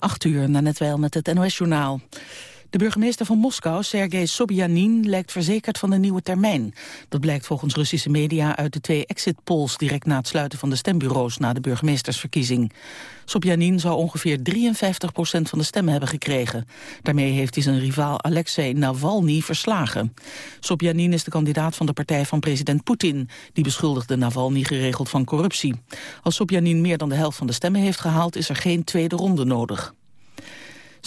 8 uur, na net wel met het NOS-journaal. De burgemeester van Moskou, Sergei Sobyanin, lijkt verzekerd van de nieuwe termijn. Dat blijkt volgens Russische media uit de twee exit polls direct na het sluiten van de stembureaus na de burgemeestersverkiezing. Sobyanin zou ongeveer 53 procent van de stemmen hebben gekregen. Daarmee heeft hij zijn rivaal Alexei Navalny verslagen. Sobyanin is de kandidaat van de partij van president Poetin. Die beschuldigde Navalny geregeld van corruptie. Als Sobyanin meer dan de helft van de stemmen heeft gehaald, is er geen tweede ronde nodig.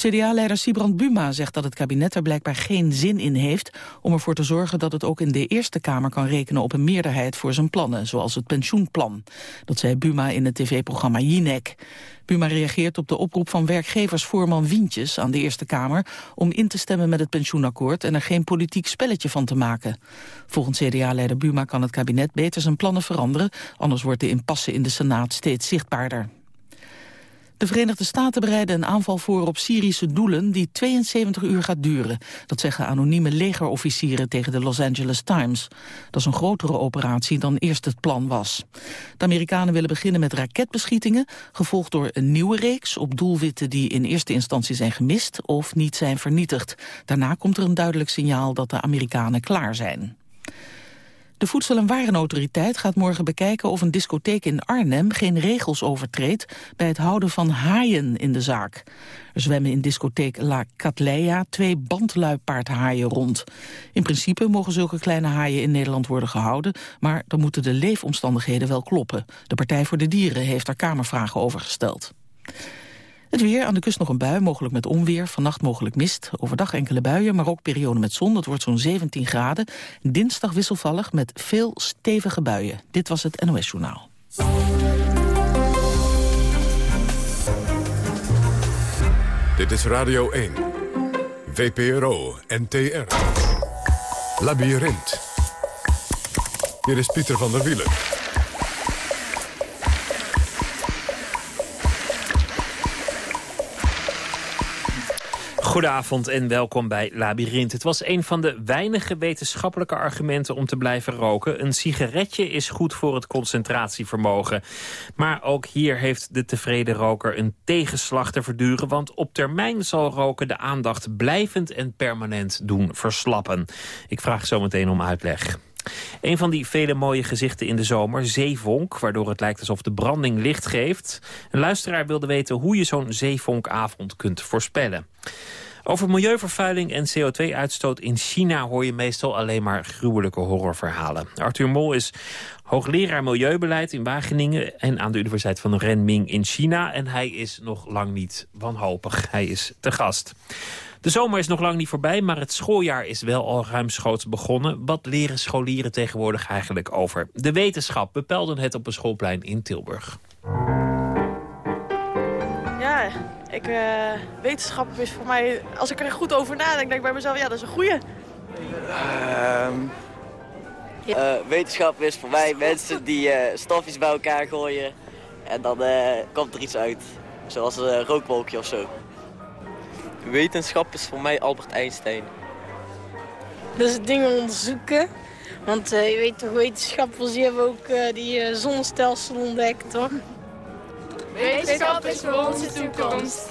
CDA-leider Sibrand Buma zegt dat het kabinet er blijkbaar geen zin in heeft om ervoor te zorgen dat het ook in de Eerste Kamer kan rekenen op een meerderheid voor zijn plannen, zoals het pensioenplan. Dat zei Buma in het tv-programma Jinek. Buma reageert op de oproep van werkgeversvoorman Wientjes aan de Eerste Kamer om in te stemmen met het pensioenakkoord en er geen politiek spelletje van te maken. Volgens CDA-leider Buma kan het kabinet beter zijn plannen veranderen, anders wordt de impasse in de Senaat steeds zichtbaarder. De Verenigde Staten bereiden een aanval voor op Syrische doelen die 72 uur gaat duren. Dat zeggen anonieme legerofficieren tegen de Los Angeles Times. Dat is een grotere operatie dan eerst het plan was. De Amerikanen willen beginnen met raketbeschietingen, gevolgd door een nieuwe reeks op doelwitten die in eerste instantie zijn gemist of niet zijn vernietigd. Daarna komt er een duidelijk signaal dat de Amerikanen klaar zijn. De Voedsel- en Warenautoriteit gaat morgen bekijken of een discotheek in Arnhem geen regels overtreedt bij het houden van haaien in de zaak. Er zwemmen in discotheek La Catleya twee bandluipaardhaaien rond. In principe mogen zulke kleine haaien in Nederland worden gehouden, maar dan moeten de leefomstandigheden wel kloppen. De Partij voor de Dieren heeft daar kamervragen over gesteld. Het weer, aan de kust nog een bui, mogelijk met onweer. Vannacht mogelijk mist. Overdag enkele buien, maar ook perioden met zon. Dat wordt zo'n 17 graden. Dinsdag wisselvallig met veel stevige buien. Dit was het NOS Journaal. Dit is Radio 1. VPRO NTR. Labyrinth. Hier is Pieter van der Wielen. Goedenavond en welkom bij Labyrinth. Het was een van de weinige wetenschappelijke argumenten om te blijven roken. Een sigaretje is goed voor het concentratievermogen. Maar ook hier heeft de tevreden roker een tegenslag te verduren... want op termijn zal roken de aandacht blijvend en permanent doen verslappen. Ik vraag zo meteen om uitleg. Een van die vele mooie gezichten in de zomer, zeevonk... waardoor het lijkt alsof de branding licht geeft. Een luisteraar wilde weten hoe je zo'n zeevonkavond kunt voorspellen. Over milieuvervuiling en CO2-uitstoot in China hoor je meestal alleen maar gruwelijke horrorverhalen. Arthur Mol is hoogleraar milieubeleid in Wageningen en aan de Universiteit van Renming in China. En hij is nog lang niet wanhopig. Hij is te gast. De zomer is nog lang niet voorbij, maar het schooljaar is wel al ruimschoots begonnen. Wat leren scholieren tegenwoordig eigenlijk over? De wetenschap bepelde het op een schoolplein in Tilburg. Ja, ik, uh, wetenschap is voor mij, als ik er goed over nadenk, denk ik bij mezelf, ja, dat is een goeie. Uh, uh, wetenschap is voor mij mensen die uh, stofjes bij elkaar gooien en dan komt er iets uit. Zoals een rookwolkje of zo. Wetenschap is voor mij Albert Einstein. Dus dingen onderzoeken. Want je weet toch, wetenschappers die hebben ook die zonnestelsel ontdekt, toch? Wetenschap is voor onze toekomst.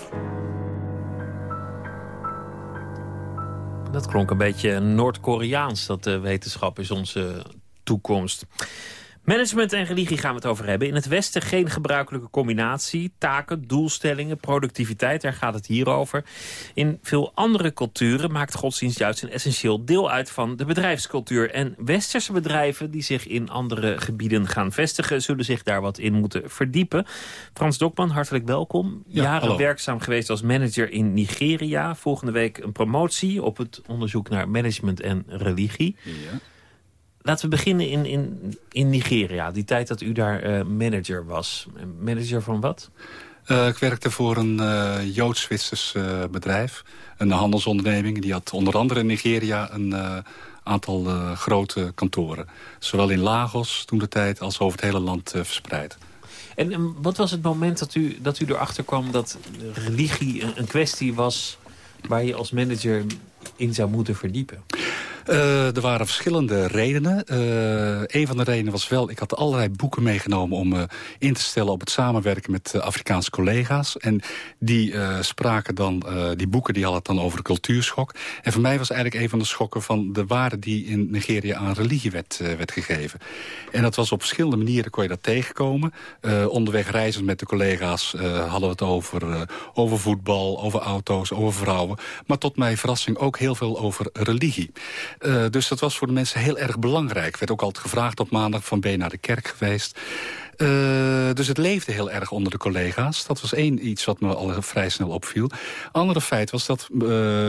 Dat klonk een beetje Noord-Koreaans, dat de wetenschap is onze toekomst. Management en religie gaan we het over hebben. In het Westen geen gebruikelijke combinatie. Taken, doelstellingen, productiviteit, daar gaat het hier over. In veel andere culturen maakt godsdienst juist een essentieel deel uit van de bedrijfscultuur. En westerse bedrijven die zich in andere gebieden gaan vestigen... zullen zich daar wat in moeten verdiepen. Frans Dokman, hartelijk welkom. Jaren werkzaam geweest als manager in Nigeria. Volgende week een promotie op het onderzoek naar management en religie. Ja. Laten we beginnen in, in, in Nigeria. Die tijd dat u daar uh, manager was. Manager van wat? Uh, ik werkte voor een uh, Joods-Zwitsers bedrijf. Een handelsonderneming. Die had onder andere in Nigeria een aantal grote kantoren. Zowel in Lagos toen de tijd als over het hele land verspreid. En, en, wat was het moment dat u, dat u erachter kwam dat religie een, een kwestie was... waar je als manager in zou moeten verdiepen? Uh, er waren verschillende redenen. Uh, een van de redenen was wel, ik had allerlei boeken meegenomen... om uh, in te stellen op het samenwerken met Afrikaanse collega's. En die spraken dan, die boeken die hadden het dan over de cultuurschok. En voor mij was eigenlijk een van de schokken van de waarde... die in Nigeria aan religie werd, werd gegeven. En dat was op verschillende manieren kon je dat tegenkomen. onderweg reizend met de collega's hadden we het over, over voetbal, over auto's, over vrouwen. Maar tot mijn verrassing ook heel veel over religie. Uh, dus dat was voor de mensen heel erg belangrijk. werd ook altijd gevraagd op maandag van ben naar de kerk geweest. Uh, dus het leefde heel erg onder de collega's. Dat was één iets wat me al vrij snel opviel. Andere feit was dat uh,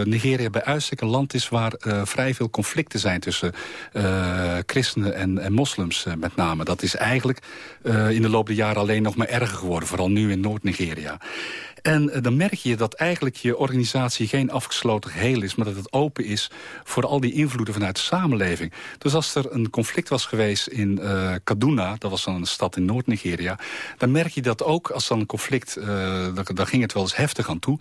Nigeria bij uitstek een land is... waar uh, vrij veel conflicten zijn tussen christenen en, en moslims met name. Dat is eigenlijk in de loop der jaren alleen nog maar erger geworden. Vooral nu in Noord-Nigeria. En uh, dan merk je dat eigenlijk je organisatie geen afgesloten geheel is... maar dat het open is voor al die invloeden vanuit de samenleving. Dus als er een conflict was geweest in uh, Kaduna... dat was dan een stad in Noord-Nigeria... dan merk je dat ook als dan een conflict... Uh, daar, ging het wel eens heftig aan toe.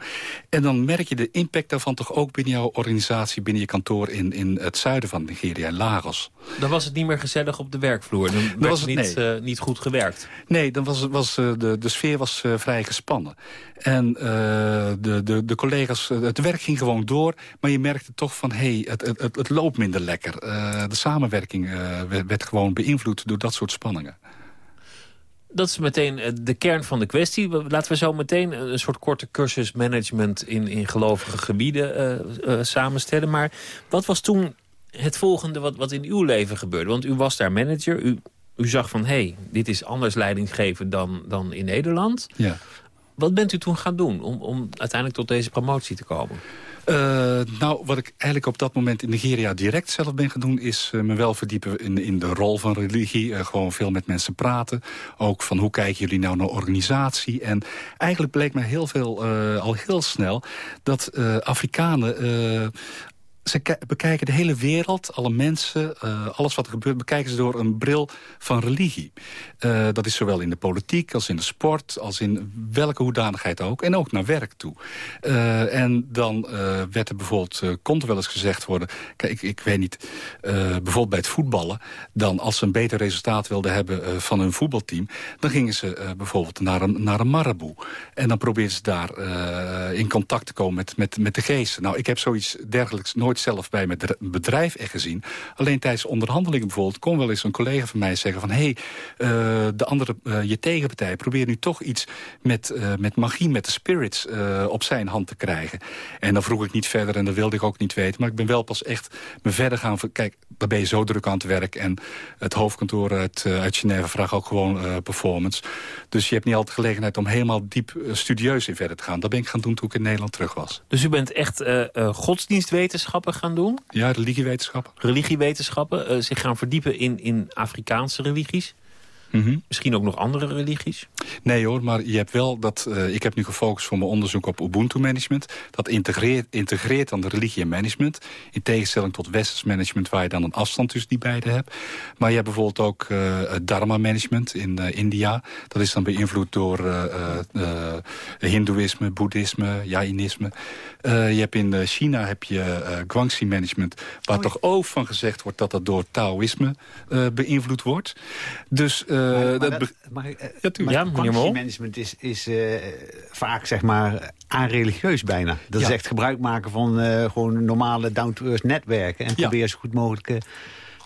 En dan merk je de impact daarvan toch ook binnen jouw organisatie... binnen je kantoor in, in het zuiden van Nigeria, in Lagos. Dan was het niet meer gezellig op de werkvloer. Dan, dan was het niet, nee. niet goed gewerkt. Nee, dan was, was, de, de sfeer was vrij gespannen. En uh, de, de, de collega's, het werk ging gewoon door. Maar je merkte toch van, hé, hey, het, het, het loopt minder lekker. Uh, de samenwerking uh, werd, werd, gewoon beïnvloed door dat soort spanningen. Dat is meteen de kern van de kwestie. Laten we zo meteen een soort korte cursus management in, in gelovige gebieden samenstellen. Maar wat was toen het volgende wat, wat in uw leven gebeurde? Want u was daar manager, u, u zag van, hé, hey, dit is anders leidinggeven dan, dan in Nederland. Ja. Wat bent u toen gaan doen om, om uiteindelijk tot deze promotie te komen? Uh, nou, wat ik eigenlijk op dat moment in Nigeria direct zelf ben gaan doen... is uh, me wel verdiepen in, in de rol van religie. Uh, gewoon veel met mensen praten. Ook van hoe kijken jullie nou naar organisatie. En eigenlijk bleek mij heel veel, al heel snel... dat Afrikanen ze bekijken de hele wereld, alle mensen, uh, alles wat er gebeurt... bekijken ze door een bril van religie. Uh, dat is zowel in de politiek als in de sport... als in welke hoedanigheid ook. En ook naar werk toe. Uh, en dan werd er bijvoorbeeld... kon wel eens gezegd worden... Kijk, ik, ik weet niet... bijvoorbeeld bij het voetballen... dan als ze een beter resultaat wilden hebben van hun voetbalteam... dan gingen ze bijvoorbeeld naar een, naar een maraboe. En dan probeerden ze daar in contact te komen met, met, met de geesten. Nou, ik heb zoiets dergelijks nooit zelf bij mijn bedrijf echt gezien. Alleen tijdens onderhandelingen bijvoorbeeld kon wel eens een collega van mij zeggen van... hé, hey, uh, de andere, uh, je tegenpartij probeert nu toch iets met, uh, met magie, met de spirits op zijn hand te krijgen. En dan vroeg ik niet verder en dat wilde ik ook niet weten. Maar ik ben wel pas echt me verder gaan... Kijk, daar ben je zo druk aan het werk. En het hoofdkantoor uit, uit Genève vraagt ook gewoon performance. Dus je hebt niet altijd gelegenheid om helemaal diep studieus in verder te gaan. Dat ben ik gaan doen toen ik in Nederland terug was. Dus u bent echt gaan doen? Ja, religiewetenschappen. Religiewetenschappen, uh, zich gaan verdiepen in, in Afrikaanse religies. Mm -hmm. Misschien ook nog andere religies? Nee hoor, maar je hebt wel dat... Uh, ik heb nu gefocust voor mijn onderzoek op Ubuntu-management. Dat integreert, integreert dan de religie en management. In tegenstelling tot westers management... waar je dan een afstand tussen die beide hebt. Maar je hebt bijvoorbeeld ook uh, Dharma-management in uh, India. Dat is dan beïnvloed door hindoeïsme, boeddhisme, jainisme. Je hebt in China heb je Guangxi-management... waar oh, toch ook van gezegd wordt dat dat door Taoïsme beïnvloed wordt. Dus maar, maar dat, uh, ja, ja management is, is uh, vaak zeg maar aanreligieus bijna. Dat ja. is echt gebruik maken van uh, gewoon normale down-to-earth netwerken. En probeer zo goed mogelijk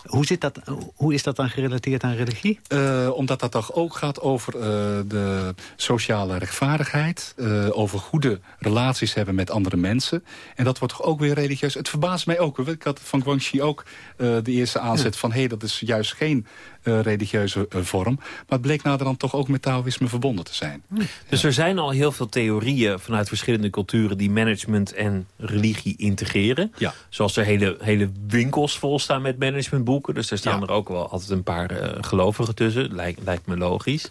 hoe, zit dat, hoe is dat dan gerelateerd aan religie? Uh, omdat dat toch ook gaat over uh, de sociale rechtvaardigheid. Uh, over goede relaties hebben met andere mensen. En dat wordt toch ook weer religieus. Het verbaast mij ook. Ik had van Guangxi ook de eerste aanzet ja. van... hé, hey, dat is juist geen religieuze vorm. Maar het bleek naderhand toch ook met Taoïsme verbonden te zijn. Dus er zijn al heel veel theorieën vanuit verschillende culturen... die management en religie integreren. Ja. Zoals er hele, hele winkels vol staan met managementboeken dus er staan ja. er ook wel altijd een paar uh, gelovigen tussen. Lijkt, lijkt me logisch.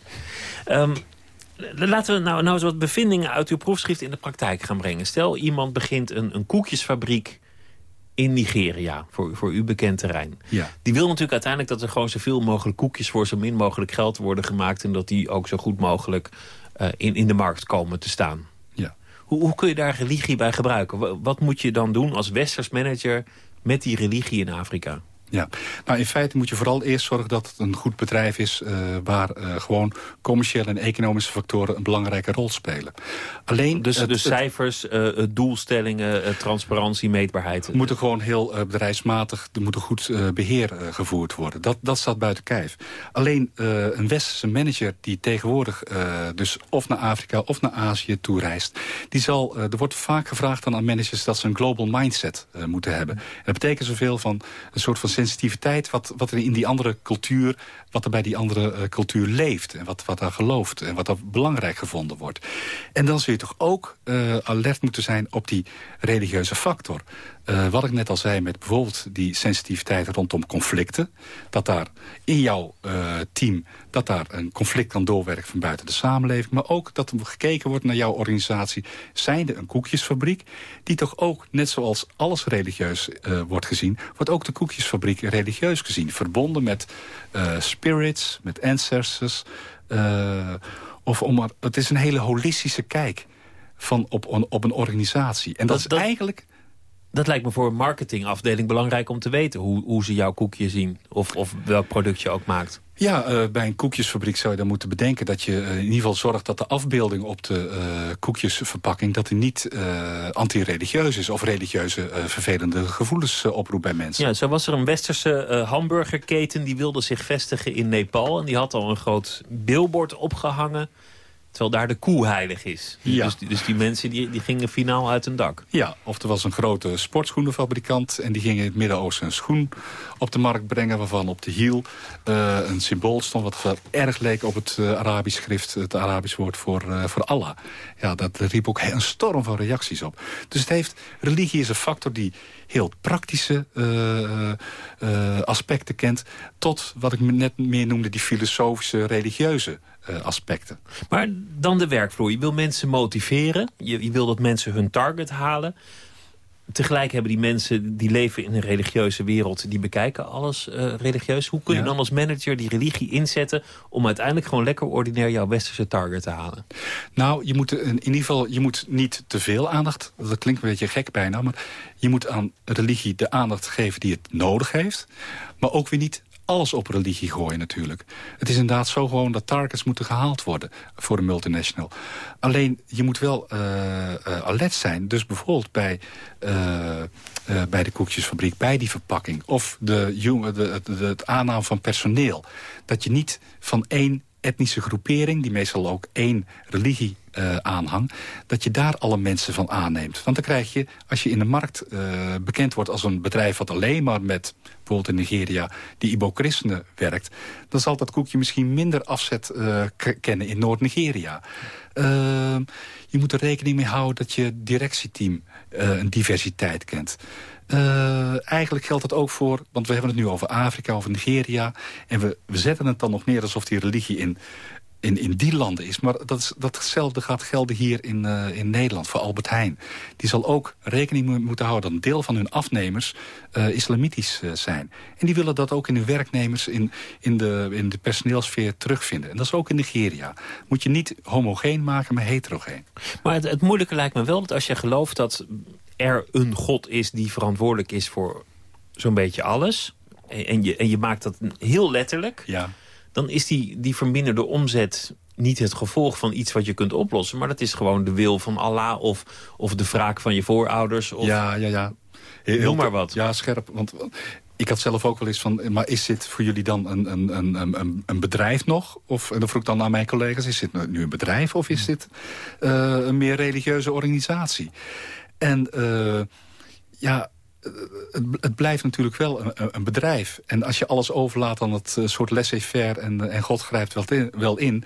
Um, laten we nou, nou eens wat bevindingen uit uw proefschrift in de praktijk gaan brengen. Stel, iemand begint een, een koekjesfabriek in Nigeria, voor, voor uw bekend terrein. Ja. Die wil natuurlijk uiteindelijk dat er gewoon zoveel mogelijk koekjes... voor zo min mogelijk geld worden gemaakt... en dat die ook zo goed mogelijk uh, in, in de markt komen te staan. Ja. Hoe, hoe kun je daar religie bij gebruiken? Wat moet je dan doen als westers manager met die religie in Afrika? Ja, nou in feite moet je vooral eerst zorgen dat het een goed bedrijf is... Uh, waar uh, gewoon commerciële en economische factoren een belangrijke rol spelen. Alleen, dus de cijfers, uh, doelstellingen, transparantie, meetbaarheid? Moeten gewoon heel bedrijfsmatig, er moet een goed beheer gevoerd worden. Dat, dat staat buiten kijf. Alleen een westerse manager die tegenwoordig dus of naar Afrika of naar Azië toe reist... Die zal, er wordt vaak gevraagd aan managers dat ze een global mindset moeten hebben. En dat betekent zoveel van een soort van sensitiviteit wat, wat er in die andere cultuur... wat er bij die andere uh, cultuur leeft en wat, wat daar gelooft... en wat daar belangrijk gevonden wordt. En dan zul je toch ook uh, alert moeten zijn op die religieuze factor. Uh, wat ik net al zei met bijvoorbeeld die sensitiviteit rondom conflicten. Dat daar in jouw uh, team dat daar een conflict kan doorwerken van buiten de samenleving. Maar ook dat er gekeken wordt naar jouw organisatie. Zijnde een koekjesfabriek. Die toch ook, net zoals alles religieus uh, wordt gezien... wordt ook de koekjesfabriek religieus gezien. Verbonden met spirits, met ancestors. of om, het is een hele holistische kijk van op, op een organisatie. En dat, dat is eigenlijk dat lijkt me voor een marketingafdeling belangrijk om te weten... hoe, hoe ze jouw koekje zien of, of welk product je ook maakt. Ja, uh, bij een koekjesfabriek zou je dan moeten bedenken... dat je uh, in ieder geval zorgt dat de afbeelding op de uh, koekjesverpakking... dat die niet anti-religieus is of religieuze vervelende gevoelens oproept bij mensen. Ja, zo was er een westerse hamburgerketen... die wilde zich vestigen in Nepal. En die had al een groot billboard opgehangen Terwijl daar de koe heilig is. Ja. Dus, die, dus die mensen die, die gingen finaal uit hun dak. Ja, of er was een grote sportschoenenfabrikant... en die ging in het Midden-Oosten een schoen op de markt brengen... waarvan op de hiel uh, een symbool stond... wat erg leek op het uh, Arabisch schrift, het Arabisch woord voor, uh, voor Allah. Ja, dat riep ook een storm van reacties op. Dus het heeft, religie is een factor die heel praktische aspecten kent... tot wat ik net meer noemde, die filosofische, religieuze uh, aspecten. Maar dan de werkvloer. Je wil mensen motiveren. Je, je wil dat mensen hun target halen. Tegelijk hebben die mensen die leven in een religieuze wereld... die bekijken alles uh, religieus. Hoe kun je dan als manager die religie inzetten... om uiteindelijk gewoon lekker ordinair jouw westerse target te halen? Nou, je moet in ieder geval je moet niet te veel aandacht... dat klinkt een beetje gek bijna... maar je moet aan religie de aandacht geven die het nodig heeft... maar ook weer niet alles op religie gooien natuurlijk. Het is inderdaad zo gewoon dat targets moeten gehaald worden voor een multinational. Alleen, je moet wel uh, uh, alert zijn. Dus bijvoorbeeld bij, uh, bij de koekjesfabriek, bij die verpakking... of de, de, de, het aanname van personeel. Dat je niet van één etnische groepering... die meestal ook één religie uh, aanhang... dat je daar alle mensen van aanneemt. Want dan krijg je, als je in de markt uh, bekend wordt als een bedrijf... wat alleen maar met, bijvoorbeeld in Nigeria, die Ibo-christenen werkt... dan zal dat koekje misschien minder afzet uh, kennen in Noord-Nigeria. je moet er rekening mee houden dat je directieteam een diversiteit kent. Uh, eigenlijk geldt dat ook voor, want we hebben het nu over Afrika, over Nigeria. En we, we zetten het dan nog neer alsof die religie in in, in die landen is. Maar dat datzelfde gaat gelden hier in, uh, in Nederland voor Albert Heijn. Die zal ook rekening moeten houden dat een deel van hun afnemers uh, islamitisch zijn. En die willen dat ook in hun werknemers in, in, de, in de personeelsfeer terugvinden. En dat is ook in Nigeria. Moet je niet homogeen maken, maar heterogeen. Maar het, het moeilijke lijkt me wel dat als je gelooft dat er een God is die verantwoordelijk is voor zo'n beetje alles... En je, en je maakt dat heel letterlijk... Ja dan is die, die verminderde omzet niet het gevolg van iets wat je kunt oplossen. Maar dat is gewoon de wil van Allah of, of de wraak van je voorouders. Of... Ja, ja, ja. Heel, maar wat. Ja, scherp. Want ik had zelf ook wel eens van... maar is dit voor jullie dan een, een, een, een, een bedrijf nog? Of, en dan vroeg ik dan aan mijn collega's... is dit nu een bedrijf of is dit uh, een meer religieuze organisatie? En uh, ja, het, het, blijft natuurlijk wel een, een, bedrijf. En als je alles overlaat aan het eh, soort laissez-faire en, en God grijpt wel wel in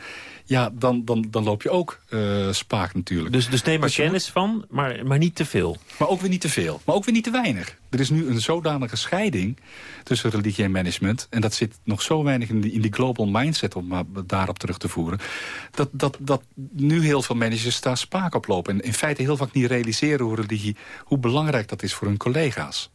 ja, dan, dan, dan loop je ook uh, spaak natuurlijk. Dus, dus neem maar kennis van, maar, maar niet te veel. Maar ook weer niet te veel. Maar ook weer niet te weinig. Er is nu een zodanige scheiding tussen religie en management. En dat zit nog zo weinig in die, in die global mindset, om maar daarop terug te voeren. Dat, dat, dat nu heel veel managers daar spaak op lopen. En in feite heel vaak niet realiseren hoe religie, hoe belangrijk dat is voor hun collega's.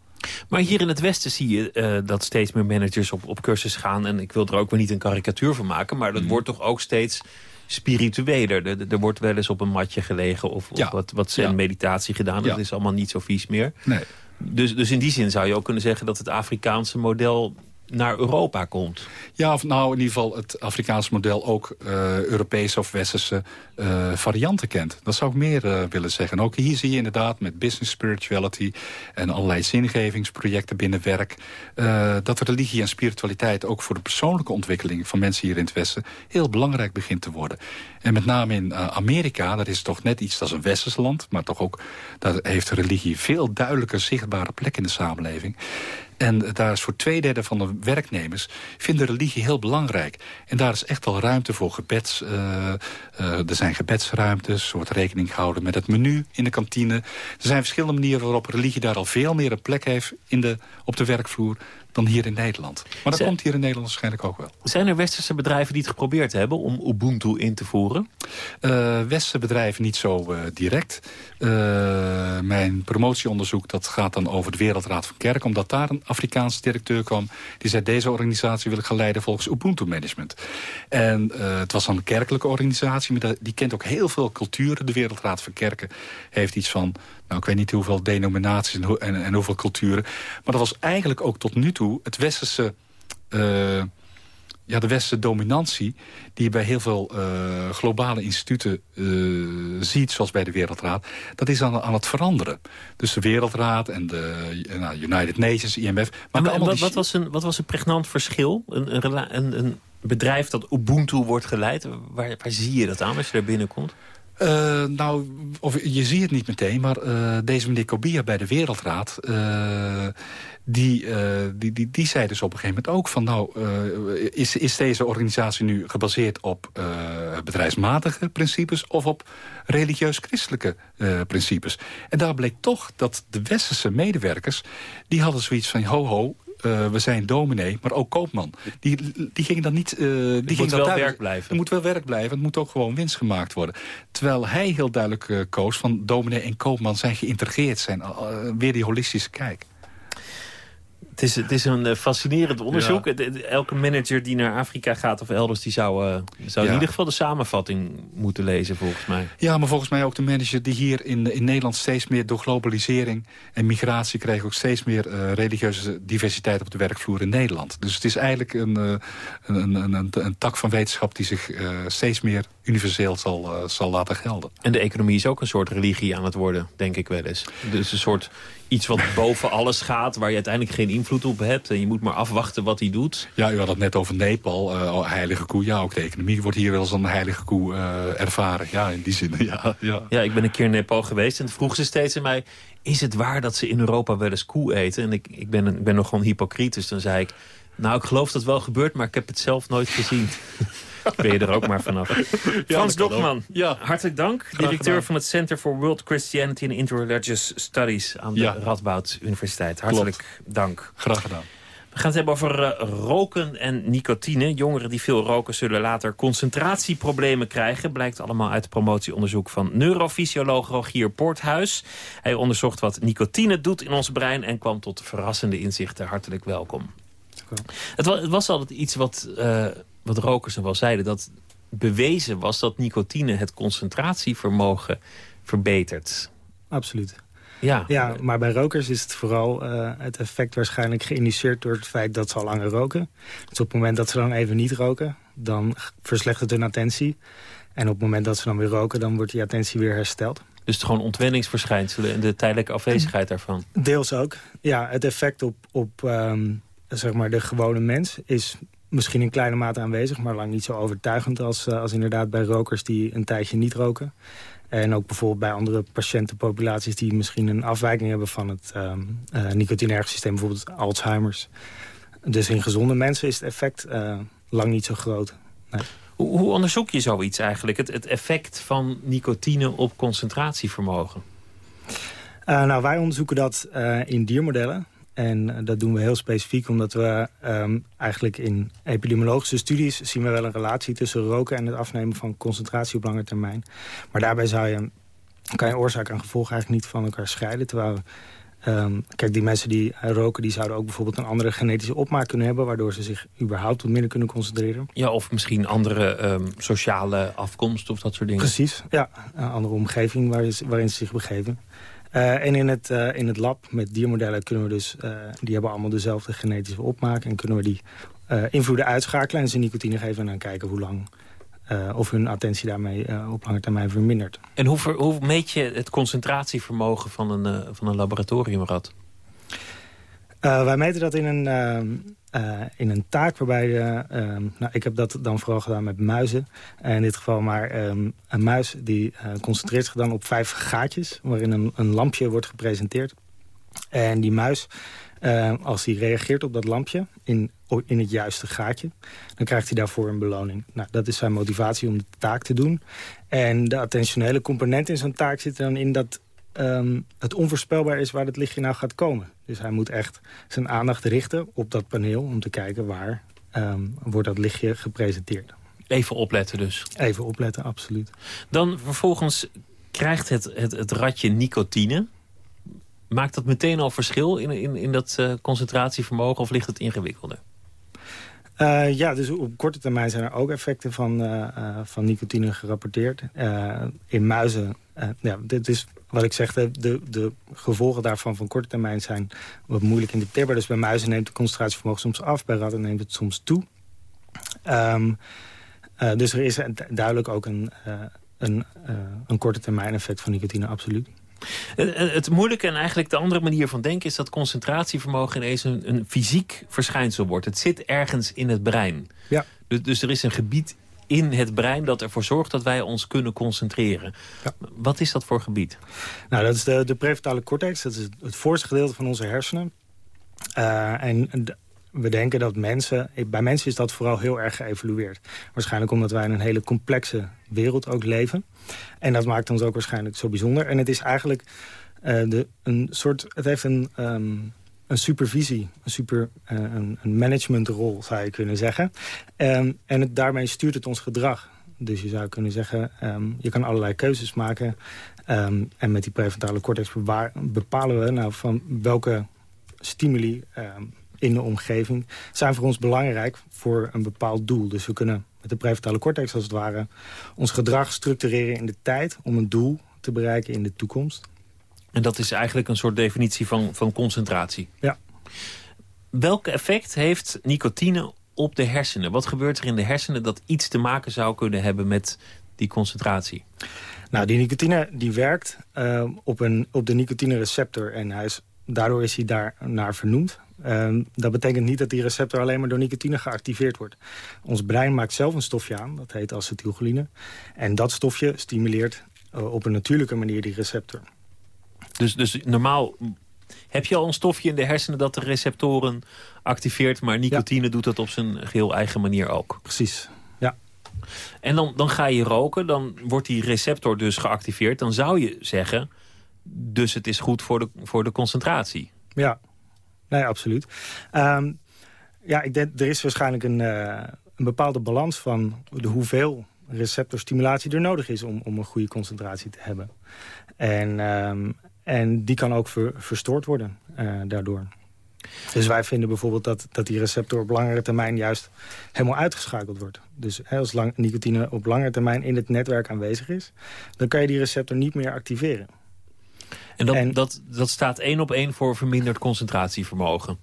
Maar hier in het Westen zie je uh, dat steeds meer managers op, op cursus gaan. En ik wil er ook weer niet een karikatuur van maken. Maar dat mhm. wordt toch ook steeds spiritueler. Er, er, wordt wel eens op een matje gelegen of, of wat, wat zen meditatie gedaan. Dat is allemaal niet zo vies meer. Nee. Dus, dus in die zin zou je ook kunnen zeggen dat het Afrikaanse model naar Europa komt. Ja, of nou in ieder geval het Afrikaanse model ook uh, Europese of Westerse uh, varianten kent. Dat zou ik meer uh, willen zeggen. ook hier zie je inderdaad met business spirituality en allerlei zingevingsprojecten binnen werk... dat religie en spiritualiteit ook voor de persoonlijke ontwikkeling van mensen hier in het Westen heel belangrijk begint te worden. En met name in Amerika, dat is toch net iets, is een westers land... maar toch ook, daar heeft religie veel duidelijker zichtbare plek in de samenleving. En daar is voor twee derde van de werknemers vinden religie heel belangrijk. En daar is echt al ruimte voor gebeds. Uh, uh, er zijn gebedsruimtes, er wordt rekening gehouden met het menu in de kantine. Er zijn verschillende manieren waarop religie daar al veel meer een plek heeft in de, op de werkvloer dan hier in Nederland. Maar dat komt hier in Nederland waarschijnlijk ook wel. Zijn er westerse bedrijven die het geprobeerd hebben om Ubuntu in te voeren? Uh, westerse bedrijven niet zo uh, direct. Uh, mijn promotieonderzoek dat gaat dan over de Wereldraad van Kerk... omdat daar een Afrikaanse directeur kwam... die zei, deze organisatie wil ik gaan leiden volgens Ubuntu-management. En het was dan een kerkelijke organisatie... maar die kent ook heel veel culturen. De Wereldraad van Kerken heeft iets van nou, ik weet niet hoeveel denominaties en, en, en, hoeveel culturen. Maar dat was eigenlijk ook tot nu toe het westerse... Uh, ja, de westerse dominantie die je bij heel veel uh, globale instituten uh, ziet, zoals bij de Wereldraad, dat is aan, aan het veranderen. Dus de Wereldraad en de nou, United Nations, IMF... Maar, maar wat, wat, was een, wat was een pregnant verschil? Een, een, een, bedrijf dat Ubuntu wordt geleid, waar, waar zie je dat aan als je daar binnenkomt? Uh, nou, of, je ziet het niet meteen, maar uh, deze meneer Kobia bij de Wereldraad... Uh, die, die, die, die zei dus op een gegeven moment ook van... nou, is, is deze organisatie nu gebaseerd op bedrijfsmatige principes... of op religieus-christelijke principes? En daar bleek toch dat de westerse medewerkers... die hadden zoiets van, ho ho, uh, we zijn dominee, maar ook koopman. Die, die gingen dan niet... Uh, die moet wel werk blijven. Er moet wel werk blijven, het moet ook gewoon winst gemaakt worden. Terwijl hij heel duidelijk uh, koos van dominee en koopman zijn geïntegreerd. Zijn, weer die holistische kijk. Het is, het is een eh, fascinerend onderzoek. Elke manager die naar Afrika gaat of elders... die zou, uh, zou in ieder geval de samenvatting moeten lezen, volgens mij. Ja, maar volgens mij ook de manager die hier in, in Nederland... steeds meer door globalisering en migratie... krijgt ook steeds meer uh, religieuze diversiteit op de werkvloer in Nederland. Dus het is eigenlijk een, uh, een, een, een, een, tak van wetenschap... die zich steeds meer universeel zal, zal laten gelden. En de economie is ook een soort religie aan het worden, denk ik wel eens. Dus een soort iets wat boven alles gaat... waar je uiteindelijk geen invloed op hebt. En je moet maar afwachten wat hij doet. Ja, u had het net over Nepal, uh, heilige koe. Ja, ook de economie wordt hier wel als een heilige koe uh, ervaren. Ja, in die zin, ja, ja. Ja, ik ben een keer in Nepal geweest en vroeg ze steeds aan mij... is het waar dat ze in Europa wel eens koe eten? En ik, ik, ben, ik ben nog gewoon hypocriet, dus dan zei ik... nou, ik geloof dat het wel gebeurt, maar ik heb het zelf nooit gezien. ben je er ook maar vanaf. Frans Dokman, ja. hartelijk dank. directeur van het Center for World Christianity and Interreligious Studies... aan de Radboud Universiteit. Hartelijk dank. Graag gedaan. We gaan het hebben over uh, roken en nicotine. Jongeren die veel roken zullen later concentratieproblemen krijgen. Blijkt allemaal uit promotieonderzoek van neurofysioloog Rogier Poorthuis. Hij onderzocht wat nicotine doet in ons brein... en kwam tot verrassende inzichten. Hartelijk welkom. Het was, het was altijd iets wat... Uh, wat rokers nog wel zeiden... dat bewezen was dat nicotine het concentratievermogen verbetert. Absoluut. Ja. ja, maar bij rokers is het vooral uh, het effect waarschijnlijk geïnitieerd door het feit dat ze al langer roken. Dus op het moment dat ze dan even niet roken, dan verslechtert hun attentie. En op het moment dat ze dan weer roken, dan wordt die attentie weer hersteld. Dus het gewoon ontwenningsverschijnselen en de tijdelijke afwezigheid daarvan? Deels ook. Ja, het effect op, op um, zeg maar de gewone mens is misschien in kleine mate aanwezig... maar lang niet zo overtuigend als, uh, als inderdaad bij rokers die een tijdje niet roken. En ook bijvoorbeeld bij andere patiëntenpopulaties... die misschien een afwijking hebben van het uh, nicotinerg systeem. Bijvoorbeeld Alzheimer's. Dus in gezonde mensen is het effect uh, lang niet zo groot. Nee. Hoe, hoe, onderzoek je zoiets eigenlijk? Het, het effect van nicotine op concentratievermogen? nou, wij onderzoeken dat in diermodellen. En eh, dat doen we heel specifiek omdat we um, eigenlijk in epidemiologische studies... zien we wel een relatie tussen roken en het afnemen van concentratie op lange termijn. Maar daarbij zou je, kan je oorzaak en gevolg eigenlijk niet van elkaar scheiden. Terwijl, um, kijk, die mensen die roken die zouden ook bijvoorbeeld een andere genetische opmaak kunnen hebben... waardoor ze zich überhaupt wat minder kunnen concentreren. Ja, of misschien andere um, sociale afkomst of dat soort dingen. Precies, ja. Een andere omgeving waarin ze zich begeven. En in het, in het lab met diermodellen kunnen we dus... die hebben allemaal dezelfde genetische opmaak... en kunnen we die invloeden uitschakelen en ze nicotine geven... en dan kijken hoe lang of hun attentie daarmee op lange termijn vermindert. En hoe, hoe meet je het concentratievermogen van een, van een laboratoriumrat? wij meten dat in een, uh, in een taak waarbij... Uh, nou, ik heb dat dan vooral gedaan met muizen. in dit geval maar um, een muis die uh, concentreert zich dan op vijf gaatjes... waarin een, een, lampje wordt gepresenteerd. En die muis, als die reageert op dat lampje in, in het juiste gaatje... dan krijgt hij daarvoor een beloning. Nou, dat is zijn motivatie om de taak te doen. En de attentionele component in zo'n taak zit dan in dat um, het onvoorspelbaar is waar het lichtje nou gaat komen. Dus hij moet echt zijn aandacht richten op dat paneel... om te kijken waar um, wordt dat lichtje gepresenteerd. Even opletten dus. Even opletten, absoluut. Dan vervolgens krijgt het, het, het ratje nicotine. Maakt dat meteen al verschil in, in, in dat uh, concentratievermogen of ligt het ingewikkelder? Uh, ja, dus op korte termijn zijn er ook effecten van, uh, van nicotine gerapporteerd. in muizen, ja, dit is wat ik zeg, de, de, gevolgen daarvan van korte termijn zijn wat moeilijk in de interpreteerbaar. Dus bij muizen neemt de concentratievermogen soms af, bij ratten neemt het soms toe. Um, dus er is duidelijk ook een, uh, een, uh, een korte termijn effect van nicotine, absoluut. Het moeilijke en eigenlijk de andere manier van denken... is dat concentratievermogen ineens een, een fysiek verschijnsel wordt. Het zit ergens in het brein. Ja. Dus, dus er is een gebied in het brein dat ervoor zorgt dat wij ons kunnen concentreren. Ja. Wat is dat voor gebied? Nou, dat is de, de prefrontale cortex. Dat is het voorste gedeelte van onze hersenen. Uh, en we denken dat mensen... Bij mensen is dat vooral heel erg geëvolueerd. Waarschijnlijk omdat wij in een hele complexe wereld ook leven. En dat maakt ons ook waarschijnlijk zo bijzonder. En het is eigenlijk uh, de, een soort... Het heeft een... Um, een supervisie, een, super, uh, een, een managementrol zou je kunnen zeggen. Um, en het, daarmee stuurt het ons gedrag. Dus je zou kunnen zeggen, um, je kan allerlei keuzes maken. Um, en met die prefrontale cortex bepalen we nou van welke stimuli in de omgeving... zijn voor ons belangrijk voor een bepaald doel. Dus we kunnen met de prefrontale cortex als het ware... ons gedrag structureren in de tijd om een doel te bereiken in de toekomst. En dat is eigenlijk een soort definitie van, van concentratie. Ja. Welk effect heeft nicotine op de hersenen? Wat gebeurt er in de hersenen dat iets te maken zou kunnen hebben met die concentratie? Nou, die nicotine die werkt uh, op, een, op de nicotine-receptor. En hij is, daardoor is hij daar naar vernoemd. Uh, dat betekent niet dat die receptor alleen maar door nicotine geactiveerd wordt. Ons brein maakt zelf een stofje aan, dat heet acetylcholine. En dat stofje stimuleert uh, op een natuurlijke manier die receptor. Dus, dus normaal heb je al een stofje in de hersenen dat de receptoren activeert... maar nicotine doet dat op zijn geheel eigen manier ook. Precies, ja. En dan, dan ga je roken, dan wordt die receptor dus geactiveerd. Dan zou je zeggen, dus het is goed voor de, voor de concentratie. Ja, nee, absoluut. Um, ja, ik denk, er is waarschijnlijk een, uh, een bepaalde balans van de hoeveel receptorstimulatie er nodig is... om, om een goede concentratie te hebben. En, um, en die kan ook verstoord worden uh, daardoor. Dus wij vinden bijvoorbeeld dat, dat die receptor op langere termijn juist helemaal uitgeschakeld wordt. Dus hè, als lang, nicotine op langere termijn in het netwerk aanwezig is... dan kan je die receptor niet meer activeren. En dat, dat, dat staat één op één voor verminderd concentratievermogen?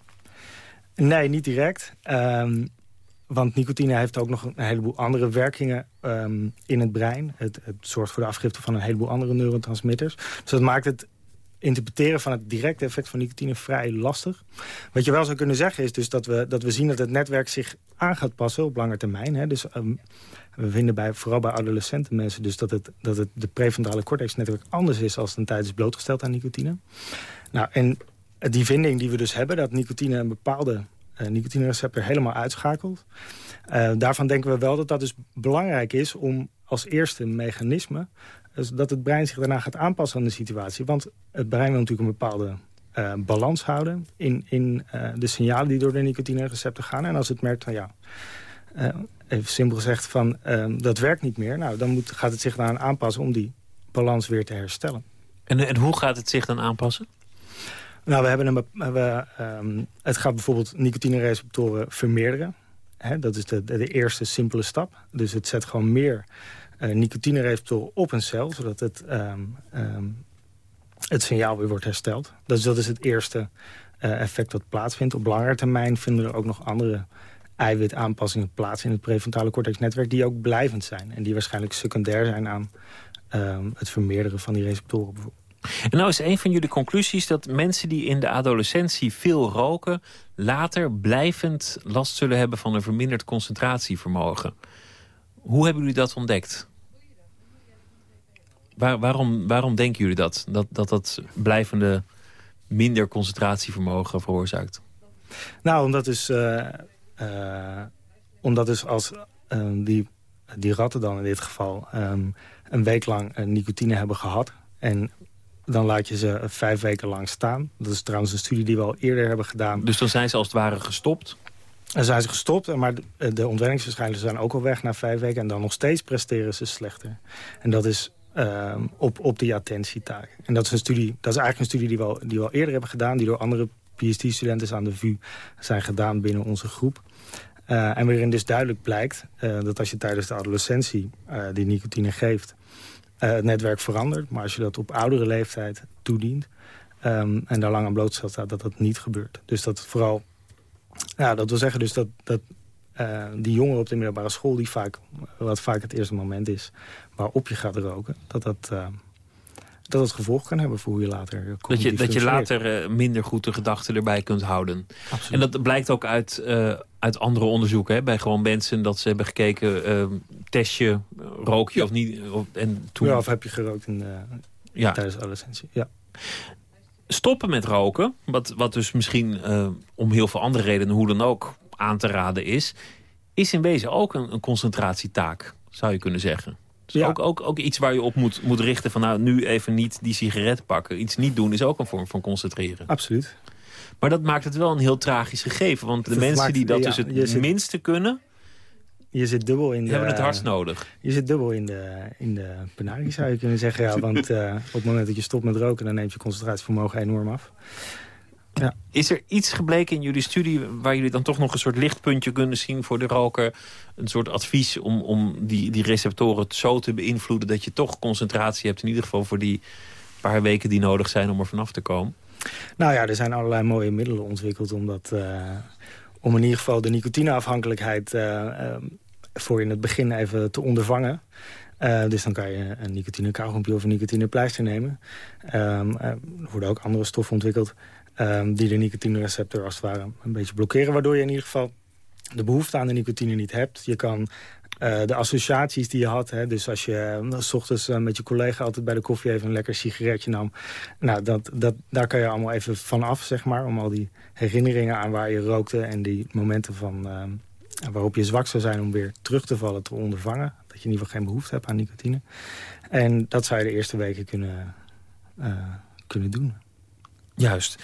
Nee, niet direct. Um, want nicotine heeft ook nog een heleboel andere werkingen um, in het brein. Het, het zorgt voor de afgifte van een heleboel andere neurotransmitters. Dus dat maakt het interpreteren van het directe effect van nicotine vrij lastig. Wat je wel zou kunnen zeggen is dus dat we, dat we zien dat het netwerk zich aan gaat passen op lange termijn. Hè. Dus um, we vinden bij, vooral bij adolescenten mensen dus dat, het, dat het de prefrontale cortex-netwerk anders is als een tijd is blootgesteld aan nicotine. Nou, en die vinding die we dus hebben, dat nicotine een bepaalde uh, nicotine-receptor helemaal uitschakelt. Uh, daarvan denken we wel dat dat dus belangrijk is om als eerste mechanisme dus dat het brein zich daarna gaat aanpassen aan de situatie. Want het brein wil natuurlijk een bepaalde uh, balans houden... in, in uh, de signalen die door de nicotine-receptor gaan. En als het merkt van ja, uh, even simpel gezegd van dat werkt niet meer... nou, dan moet, gaat het zich daaraan aanpassen om die balans weer te herstellen. En, en hoe gaat het zich dan aanpassen? Nou, we hebben een, we, um, het gaat bijvoorbeeld nicotine-receptoren vermeerderen. Hè, dat is de, de, eerste simpele stap. Dus het zet gewoon meer uh, nicotine-receptoren op een cel... zodat het um, um, het signaal weer wordt hersteld. Dus dat is het eerste effect wat plaatsvindt. Op langere termijn vinden er ook nog andere eiwitaanpassingen plaats in het prefrontale cortexnetwerk... die ook blijvend zijn en die waarschijnlijk secundair zijn aan ehm, het vermeerderen van die receptoren bijvoorbeeld. En nou is een van jullie conclusies dat mensen die in de adolescentie veel roken... later blijvend last zullen hebben van een verminderd concentratievermogen. Hoe hebben jullie dat ontdekt? Waar, waarom, waarom denken jullie dat? Dat dat, dat blijvende minder concentratievermogen veroorzaakt? Nou, omdat dus, uh, omdat dus als uh, die, die ratten dan in dit geval... Um, een week lang nicotine hebben gehad... en dan laat je ze vijf weken lang staan. Dat is trouwens een studie die we al eerder hebben gedaan. Dus dan zijn ze als het ware gestopt? Dan zijn ze gestopt, maar de, de ontwenningsverschijnselen zijn ook al weg na vijf weken. En dan nog steeds presteren ze slechter. En dat is uh, op, op die attentietaak. En dat is, een studie, dat is eigenlijk een studie die we, al, die we al eerder hebben gedaan... die door andere PhD-studenten aan de VU zijn gedaan binnen onze groep. Uh, en waarin dus duidelijk blijkt uh, dat als je tijdens de adolescentie uh, die nicotine geeft... Het netwerk verandert. Maar als je dat op oudere leeftijd toedient... Um, en daar lang aan blootgesteld staat, dat dat niet gebeurt. Dus dat vooral... Ja, dat wil zeggen dus dat, dat uh, die jongeren op de middelbare school... Die vaak, wat vaak het eerste moment is waarop je gaat roken... dat dat... Uh, dat het gevolg kan hebben voor hoe je later Dat je, dat je later uh, minder goed de gedachten erbij kunt houden. Absoluut. En dat blijkt ook uit, uh, uit andere onderzoeken. Hè? Bij gewoon mensen dat ze hebben gekeken... Uh, testje, rook je ja. of niet? Of, en toen... Ja, of heb je gerookt in, ja. tijdens de adolescentie. Ja. Stoppen met roken, wat, wat dus misschien om heel veel andere redenen... hoe dan ook aan te raden is... is in wezen ook een, een concentratietaak, zou je kunnen zeggen. Dus ja. ook, ook, ook iets waar je op moet, moet richten van nou, nu even niet die sigaret pakken. Iets niet doen is ook een vorm van concentreren. Absoluut. Maar dat maakt het wel een heel tragisch gegeven. Want de dat mensen maakt, die dat ja, dus het zit, minste kunnen... Je zit dubbel in de... Hebben het hardst nodig. Je zit dubbel in de, in de penarie, zou je kunnen zeggen. Ja, want uh, op het moment dat je stopt met roken... dan neemt je concentratievermogen enorm af. Ja. Is er iets gebleken in jullie studie waar jullie dan toch nog een soort lichtpuntje kunnen zien voor de roker? Een soort advies om, om die, die receptoren zo te beïnvloeden dat je toch concentratie hebt. In ieder geval voor die paar weken die nodig zijn om er vanaf te komen. Nou ja, er zijn allerlei mooie middelen ontwikkeld om, dat, uh, om in ieder geval de nicotineafhankelijkheid uh, uh, voor in het begin even te ondervangen. Uh, dus dan kan je een nicotine kauwgompje of een nicotine pleister nemen. Um, er worden ook andere stoffen ontwikkeld. Um, die de nicotine-receptor als het ware een beetje blokkeren. Waardoor je in ieder geval de behoefte aan de nicotine niet hebt. Je kan uh, de associaties die je had. Hè, dus als je uh, s ochtends uh, met je collega altijd bij de koffie even een lekker sigaretje nam. Nou, dat, dat, daar kan je allemaal even van af, zeg maar. Om al die herinneringen aan waar je rookte en die momenten van, waarop je zwak zou zijn om weer terug te vallen te ondervangen. Dat je in ieder geval geen behoefte hebt aan nicotine. En dat zou je de eerste weken kunnen, kunnen doen. Juist.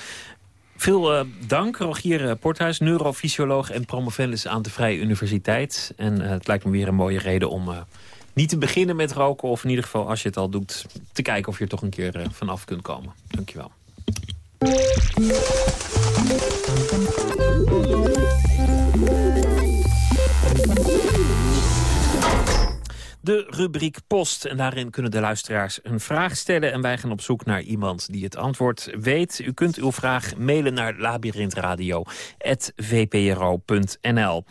Veel uh, dank, Rogier Porthuis, neurofysioloog en promovendus aan de Vrije Universiteit. En uh, het lijkt me weer een mooie reden om niet te beginnen met roken... of in ieder geval, als je het al doet, te kijken of je er toch een keer vanaf kunt komen. Dankjewel. De rubriek Post. En daarin kunnen de luisteraars een vraag stellen. En wij gaan op zoek naar iemand die het antwoord weet. U kunt uw vraag mailen naar labyrinthradio.vpro.nl.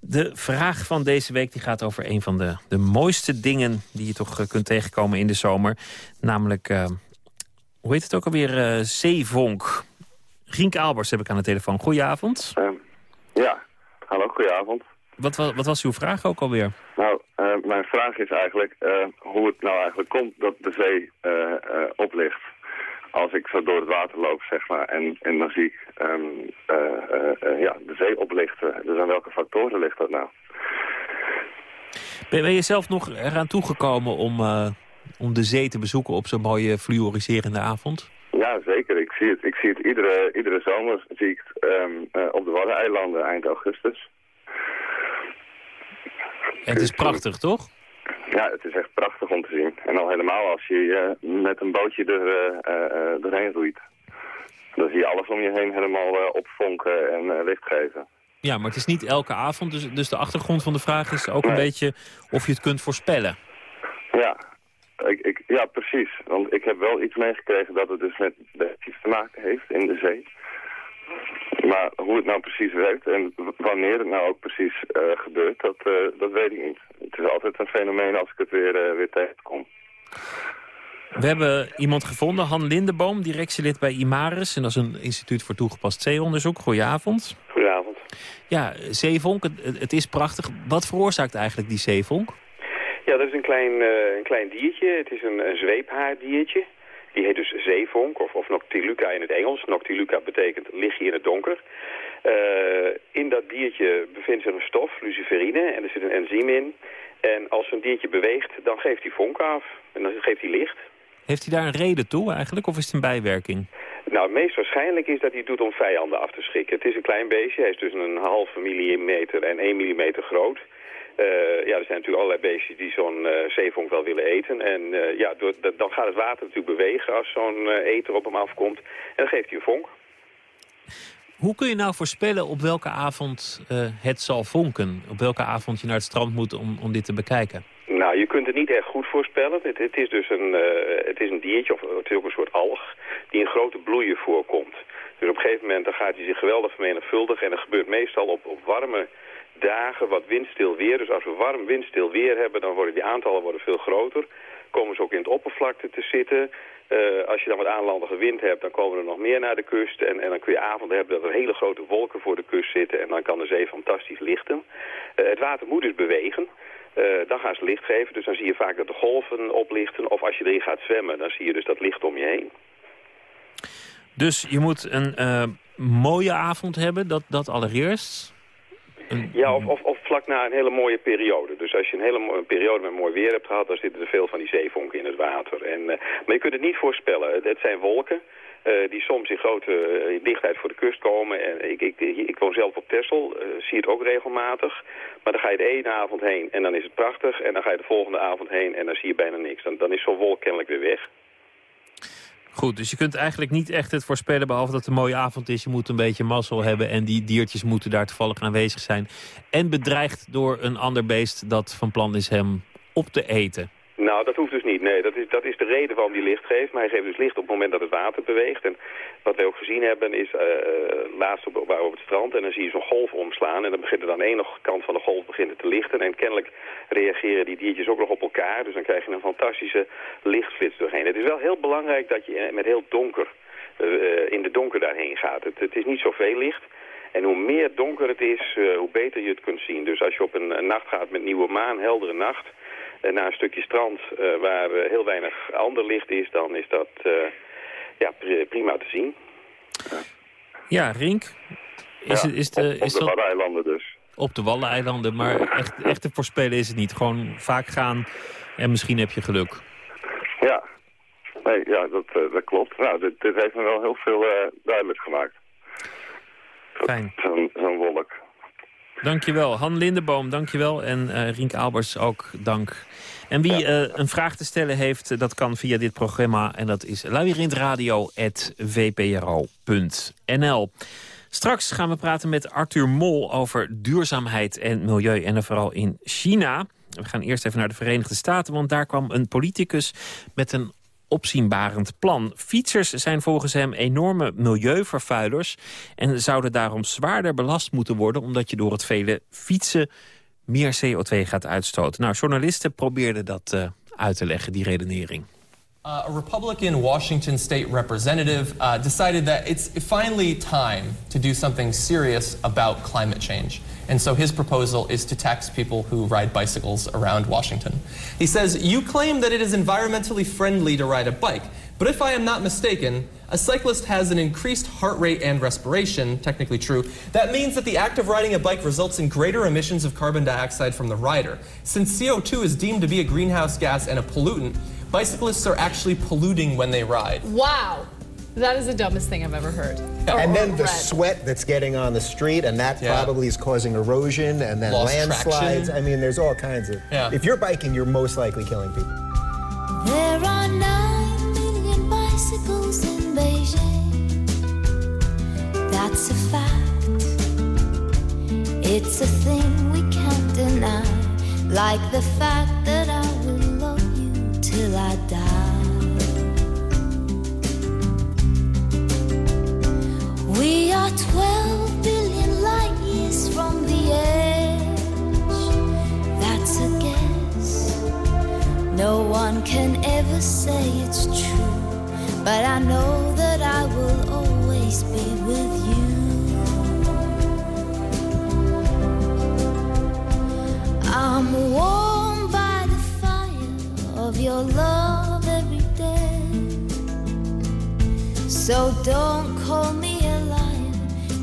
De vraag van deze week die gaat over een van de, de mooiste dingen... die je toch kunt tegenkomen in de zomer. Namelijk, uh, hoe heet het ook alweer, uh, zeevonk. Rienke Albers heb ik aan de telefoon. Goedenavond. Uh, ja, hallo, goedenavond. Wat, wat, wat, was uw vraag ook alweer? Nou, mijn vraag is eigenlijk uh, hoe het nou eigenlijk komt dat de zee uh, oplicht. Als ik zo door het water loop, zeg maar, en, en dan zie ik um, ja, de zee oplichten. Dus aan welke factoren ligt dat nou? Ben, ben je zelf nog eraan toegekomen om, om de zee te bezoeken op zo'n mooie fluoriserende avond? Ja, zeker. Ik zie het, ik zie het iedere, iedere zomer zie ik het, um, op de Waddeneilanden eind augustus. En het is prachtig, toch? Ja, het is echt prachtig om te zien. En al helemaal als je uh, met een bootje er, uh, uh, doorheen roeit. Dan zie je alles om je heen helemaal opvonken en licht geven. Ja, maar het is niet elke avond. Dus, dus de achtergrond van de vraag is ook nee. een beetje of je het kunt voorspellen. Ja, ik, ik, ja, precies. Want ik heb wel iets meegekregen dat het dus met iets te maken heeft in de zee. Maar hoe het nou precies werkt en wanneer het nou ook precies uh, gebeurt, dat, uh, dat weet ik niet. Het is altijd een fenomeen als ik het weer, uh, weer tegenkom. We hebben iemand gevonden, Han Lindeboom, directielid bij IMARIS. En dat is een instituut voor toegepast zeeonderzoek. Goedenavond. Goedenavond. Ja, zeevonk, het, het is prachtig. Wat veroorzaakt eigenlijk die zeevonk? Ja, dat is een klein, uh, een klein diertje. Het is een, een zweephaardiertje. Die heet dus zeevonk, of, of noctiluca in het Engels. Noctiluca betekent lichtje in het donker. Uh, in dat diertje bevindt zich een stof, luciferine, en er zit een enzym in. En als zo'n diertje beweegt, dan geeft hij vonk af. En dan geeft hij licht. Heeft hij daar een reden toe eigenlijk, of is het een bijwerking? Nou, het meest waarschijnlijk is dat hij het doet om vijanden af te schrikken. Het is een klein beestje, hij is tussen een halve millimeter en 1 millimeter groot. Uh, ja, er zijn natuurlijk allerlei beestjes die zo'n uh, zeevonk wel willen eten. En uh, ja, door, dan gaat het water natuurlijk bewegen als zo'n eter op hem afkomt. En dan geeft hij een vonk. Hoe kun je nou voorspellen op welke avond het zal vonken? Op welke avond je naar het strand moet om, om dit te bekijken? Nou, je kunt het niet echt goed voorspellen. Het, het is dus een, het is een diertje, of het is ook een soort alg, die in grote bloeien voorkomt. Dus op een gegeven moment dan gaat hij zich geweldig vermenigvuldigen. En dat gebeurt meestal op, op warme dagen wat windstil weer. Dus als we warm windstil weer hebben, dan worden die aantallen worden veel groter. Komen ze ook in het oppervlakte te zitten. Uh, als je dan wat aanlandige wind hebt, dan komen er nog meer naar de kust. En, en dan kun je avonden hebben dat er hele grote wolken voor de kust zitten. En dan kan de zee fantastisch lichten. Uh, het water moet dus bewegen. Uh, dan gaan ze licht geven. Dus dan zie je vaak dat de golven oplichten. Of als je erin gaat zwemmen, dan zie je dus dat licht om je heen. Dus je moet een mooie avond hebben, dat, dat allereerst. Ja, of, of, of, vlak na een hele mooie periode. Dus als je een hele mooie periode met mooi weer hebt gehad... dan zitten er veel van die zeevonken in het water. En, uh, maar je kunt het niet voorspellen. Het zijn wolken uh, die soms in grote uh, dichtheid voor de kust komen. En ik, ik, ik woon zelf op Texel, zie het ook regelmatig. Maar dan ga je de ene avond heen en dan is het prachtig. En dan ga je de volgende avond heen en dan zie je bijna niks. Dan, dan is zo'n wolk kennelijk weer weg. Goed, dus je kunt eigenlijk niet echt het voorspellen... behalve dat het een mooie avond is. Je moet een beetje mazzel hebben en die diertjes moeten daar toevallig aanwezig zijn. En bedreigd door een ander beest dat van plan is hem op te eten. Nou, dat hoeft dus niet. Nee, dat is, dat is de reden waarom hij licht geeft. Maar hij geeft dus licht op het moment dat het water beweegt. En wat wij ook gezien hebben is uh, laatst op, op het strand. En dan zie je zo'n golf omslaan. En dan begint er aan één kant van de golf begint te lichten. En kennelijk reageren die diertjes ook nog op elkaar. Dus dan krijg je een fantastische lichtflits doorheen. Het is wel heel belangrijk dat je met heel donker uh, in de donker daarheen gaat. Het, het is niet zoveel licht. En hoe meer donker het is, hoe beter je het kunt zien. Dus als je op een nacht gaat met nieuwe maan, heldere nacht naar een stukje strand uh, waar uh, heel weinig ander licht is, dan is dat ja, prima te zien. Ja, Rink? Is ja, het, is de, op, op is de Waddeneilanden dus. Op de Waddeneilanden, maar echt, echt te voorspellen is het niet. Gewoon vaak gaan en misschien heb je geluk. Ja, nee, ja dat, dat klopt. Nou, dit, dit, heeft me wel heel veel duidelijk gemaakt. Fijn. Zo'n zo wolk. Dankjewel. Han Lindeboom, dankjewel. En uh, Rienk Albers ook dank. En wie uh, een vraag te stellen heeft, dat kan via dit programma. En dat is labyrinthradio.vpro.nl. Straks gaan we praten met Arthur Mol over duurzaamheid en milieu. En vooral in China. We gaan eerst even naar de Verenigde Staten, want daar kwam een politicus met een opzienbarend plan. Fietsers zijn volgens hem enorme milieuvervuilers... en zouden daarom zwaarder belast moeten worden... omdat je door het vele fietsen meer CO2 gaat uitstoten. Nou, journalisten probeerden dat uh, uit te leggen, die redenering. Uh, a Republican Washington state representative uh, decided that it's finally time to do something serious about climate change. And so his proposal is to tax people who ride bicycles around Washington. He says, You claim that it is environmentally friendly to ride a bike, but if I am not mistaken, a cyclist has an increased heart rate and respiration, technically true. That means that the act of riding a bike results in greater emissions of carbon dioxide from the rider. Since CO2 is deemed to be a greenhouse gas and a pollutant, bicyclists are actually polluting when they ride. Wow. That is the dumbest thing I've ever heard. And then the sweat that's getting on the street, and that Yeah. probably is causing erosion and then Lost landslides. traction. I mean, there's all kinds of. Yeah. If you're biking, you're most likely killing people. There are nine million bicycles in Beijing. That's a fact. It's a thing we can't deny. Like the fact that I will love you till I We are 12 billion light years from the edge. That's a guess. No one can ever say it's true. But I know that I will always be with you. I'm warmed by the fire of your love every day. So don't call me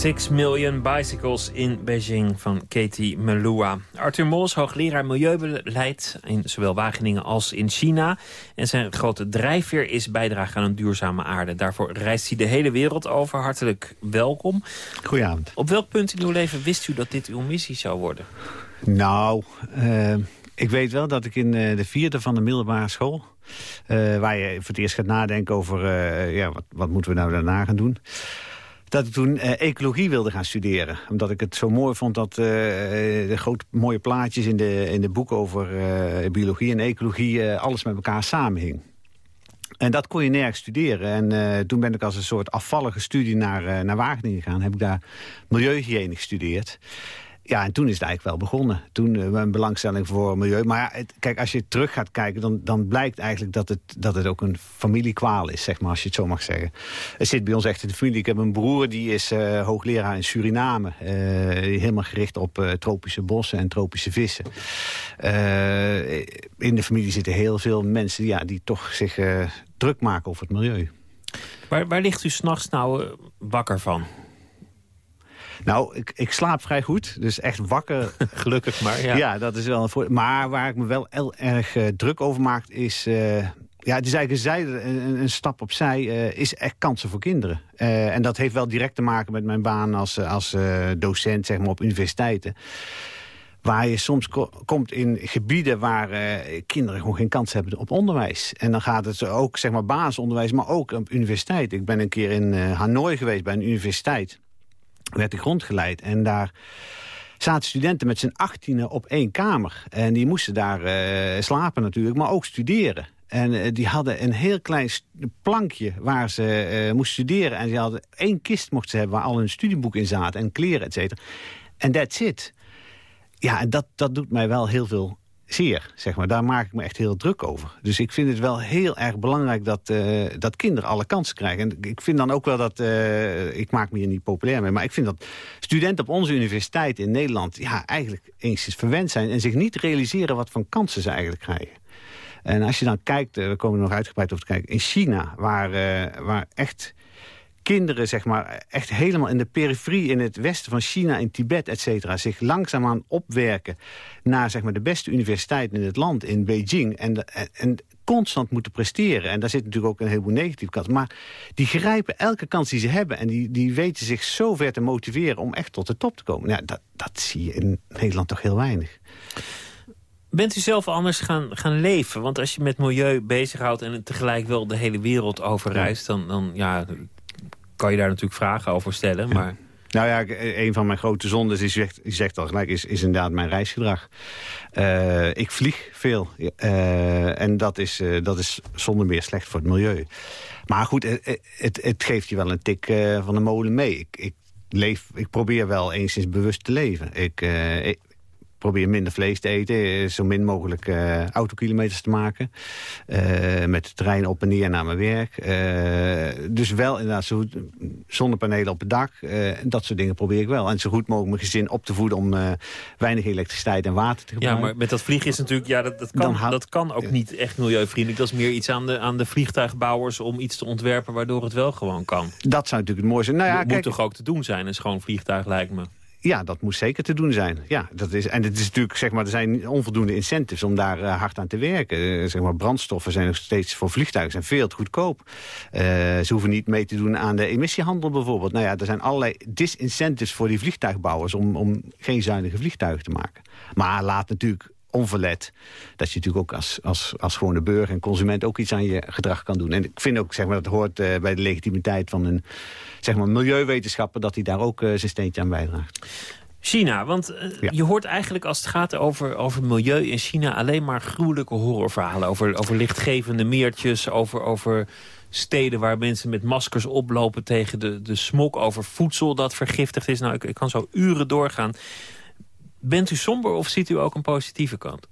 6 Million Bicycles in Beijing van Katie Melua. Arthur Mols, hoogleraar milieubeleid in zowel Wageningen als in China. En zijn grote drijfveer is bijdrage aan een duurzame aarde. Daarvoor reist hij de hele wereld over. Hartelijk welkom. Goedenavond. Op welk punt in uw leven wist u dat dit uw missie zou worden? Nou, eh, ik weet wel dat ik in eh, de vierde van de middelbare school... Eh, waar je voor het eerst gaat nadenken over ja, wat, wat moeten we nou daarna gaan doen dat ik toen eh, ecologie wilde gaan studeren. Omdat ik het zo mooi vond dat eh, de grote mooie plaatjes in de, in de boeken over eh, biologie en ecologie... alles met elkaar samenhing. En dat kon je nergens studeren. En toen ben ik als een soort afvallige studie naar, naar Wageningen gegaan. Heb ik daar milieuhygiëne gestudeerd. Ja, en toen is het eigenlijk wel begonnen. Toen uh, mijn belangstelling voor milieu. Maar ja, kijk, als je terug gaat kijken... dan, dan blijkt eigenlijk dat het, dat het ook een familiekwaal is, zeg maar, als je het zo mag zeggen. Het zit bij ons echt in de familie. Ik heb een broer, die is eh, hoogleraar in Suriname. eh, helemaal gericht op tropische bossen en tropische vissen. In de familie zitten heel veel mensen ja, die toch zich druk maken over het milieu. Waar, waar ligt u s'nachts nou wakker van? Nou, ik, ik slaap vrij goed. Dus echt wakker. Gelukkig maar, ja. Ja, dat is wel een voor. Maar waar ik me wel heel erg eh, druk over maak is... eh, ja, het is eigenlijk een, zijde, een, een stap opzij, eh, is echt kansen voor kinderen. En dat heeft wel direct te maken met mijn baan als, als docent zeg maar, op universiteiten. Waar je soms ko- komt in gebieden waar kinderen gewoon geen kans hebben op onderwijs. En dan gaat het ook, zeg maar, basisonderwijs, maar ook op universiteit. Ik ben een keer in Hanoi geweest bij een universiteit. Werd ik rondgeleid en daar zaten studenten met z'n achttienen op één kamer. En die moesten daar eh, slapen natuurlijk, maar ook studeren. En eh, die hadden een heel klein plankje waar ze eh, moesten studeren. En ze hadden één kist mochten ze hebben waar al hun studieboek in zaten. En kleren, et cetera. En that's it. Ja, en dat, dat doet mij wel heel veel zeer, zeg maar. Daar maak ik me echt heel druk over. Dus ik vind het wel heel erg belangrijk dat, eh, dat kinderen alle kansen krijgen. En ik vind dan ook wel dat, eh, ik maak me hier niet populair mee... maar ik vind dat studenten op onze universiteit in Nederland... ja, eigenlijk eens verwend zijn en zich niet realiseren wat voor kansen ze eigenlijk krijgen. En als je dan kijkt, eh, we komen nog uitgebreid over te kijken... in China, waar, waar echt kinderen zeg maar, echt helemaal in de periferie... in het westen van China, in Tibet, et cetera... zich langzaamaan opwerken naar zeg maar, de beste universiteit in het land, in Beijing. En, en, constant moeten presteren. En daar zit natuurlijk ook een heleboel negatieve kant. Maar die grijpen elke kans die ze hebben. En die, die weten zich zo ver te motiveren om echt tot de top te komen. Ja, dat, dat zie je in Nederland toch heel weinig. Bent u zelf anders gaan, gaan leven? Want als je met milieu bezighoudt en tegelijk wel de hele wereld overreist... dan, dan ja, kan je daar natuurlijk vragen over stellen. Maar... Nou ja, een van mijn grote zondes, is, zegt, zegt al gelijk, is, is inderdaad mijn reisgedrag. Uh, ik vlieg veel. Uh, en dat is, uh, dat is zonder meer slecht voor het milieu. Maar goed, het, het, het geeft je wel een tik van de molen mee. Ik, ik, leef, ik probeer wel eens bewust te leven. Ik, ik, probeer minder vlees te eten. Eh, zo min mogelijk uh, autokilometers te maken. Uh, met de trein op en neer naar mijn werk. Uh, dus wel inderdaad zo, zonnepanelen op het dak. dat soort dingen probeer ik wel. En zo goed mogelijk mijn gezin op te voeden... om weinig elektriciteit en water te gebruiken. Ja, maar met dat vliegen is natuurlijk... Ja, dat, dat, kan, dat kan ook niet echt milieuvriendelijk. Dat is meer iets aan de, aan de vliegtuigbouwers... om iets te ontwerpen waardoor het wel gewoon kan. Dat zou natuurlijk het mooiste zijn. Nou ja, moet toch ook te doen zijn, een schoon vliegtuig lijkt me. Ja, dat moet zeker te doen zijn. Ja, dat is, en het is natuurlijk, zeg maar, er zijn onvoldoende incentives om daar uh, hard aan te werken. Uh, zeg maar, brandstoffen zijn nog steeds voor vliegtuigen zijn veel te goedkoop. Uh, ze hoeven niet mee te doen aan de emissiehandel bijvoorbeeld. Nou ja, er zijn allerlei disincentives voor die vliegtuigbouwers om, om geen zuinige vliegtuigen te maken. Maar laat natuurlijk onverlet. Dat je natuurlijk ook als, als, als gewone burger en consument ook iets aan je gedrag kan doen. En ik vind ook, zeg maar, dat hoort uh, bij de legitimiteit van een zeg maar, milieuwetenschapper... dat hij daar ook uh, zijn steentje aan bijdraagt. China, want uh, ja. je hoort eigenlijk als het gaat over, over milieu in China... alleen maar gruwelijke horrorverhalen over, over lichtgevende meertjes... over, over steden waar mensen met maskers oplopen tegen de, de smok... over voedsel dat vergiftigd is. Nou, ik, ik kan zo uren doorgaan. Bent u somber of ziet u ook een positieve kant?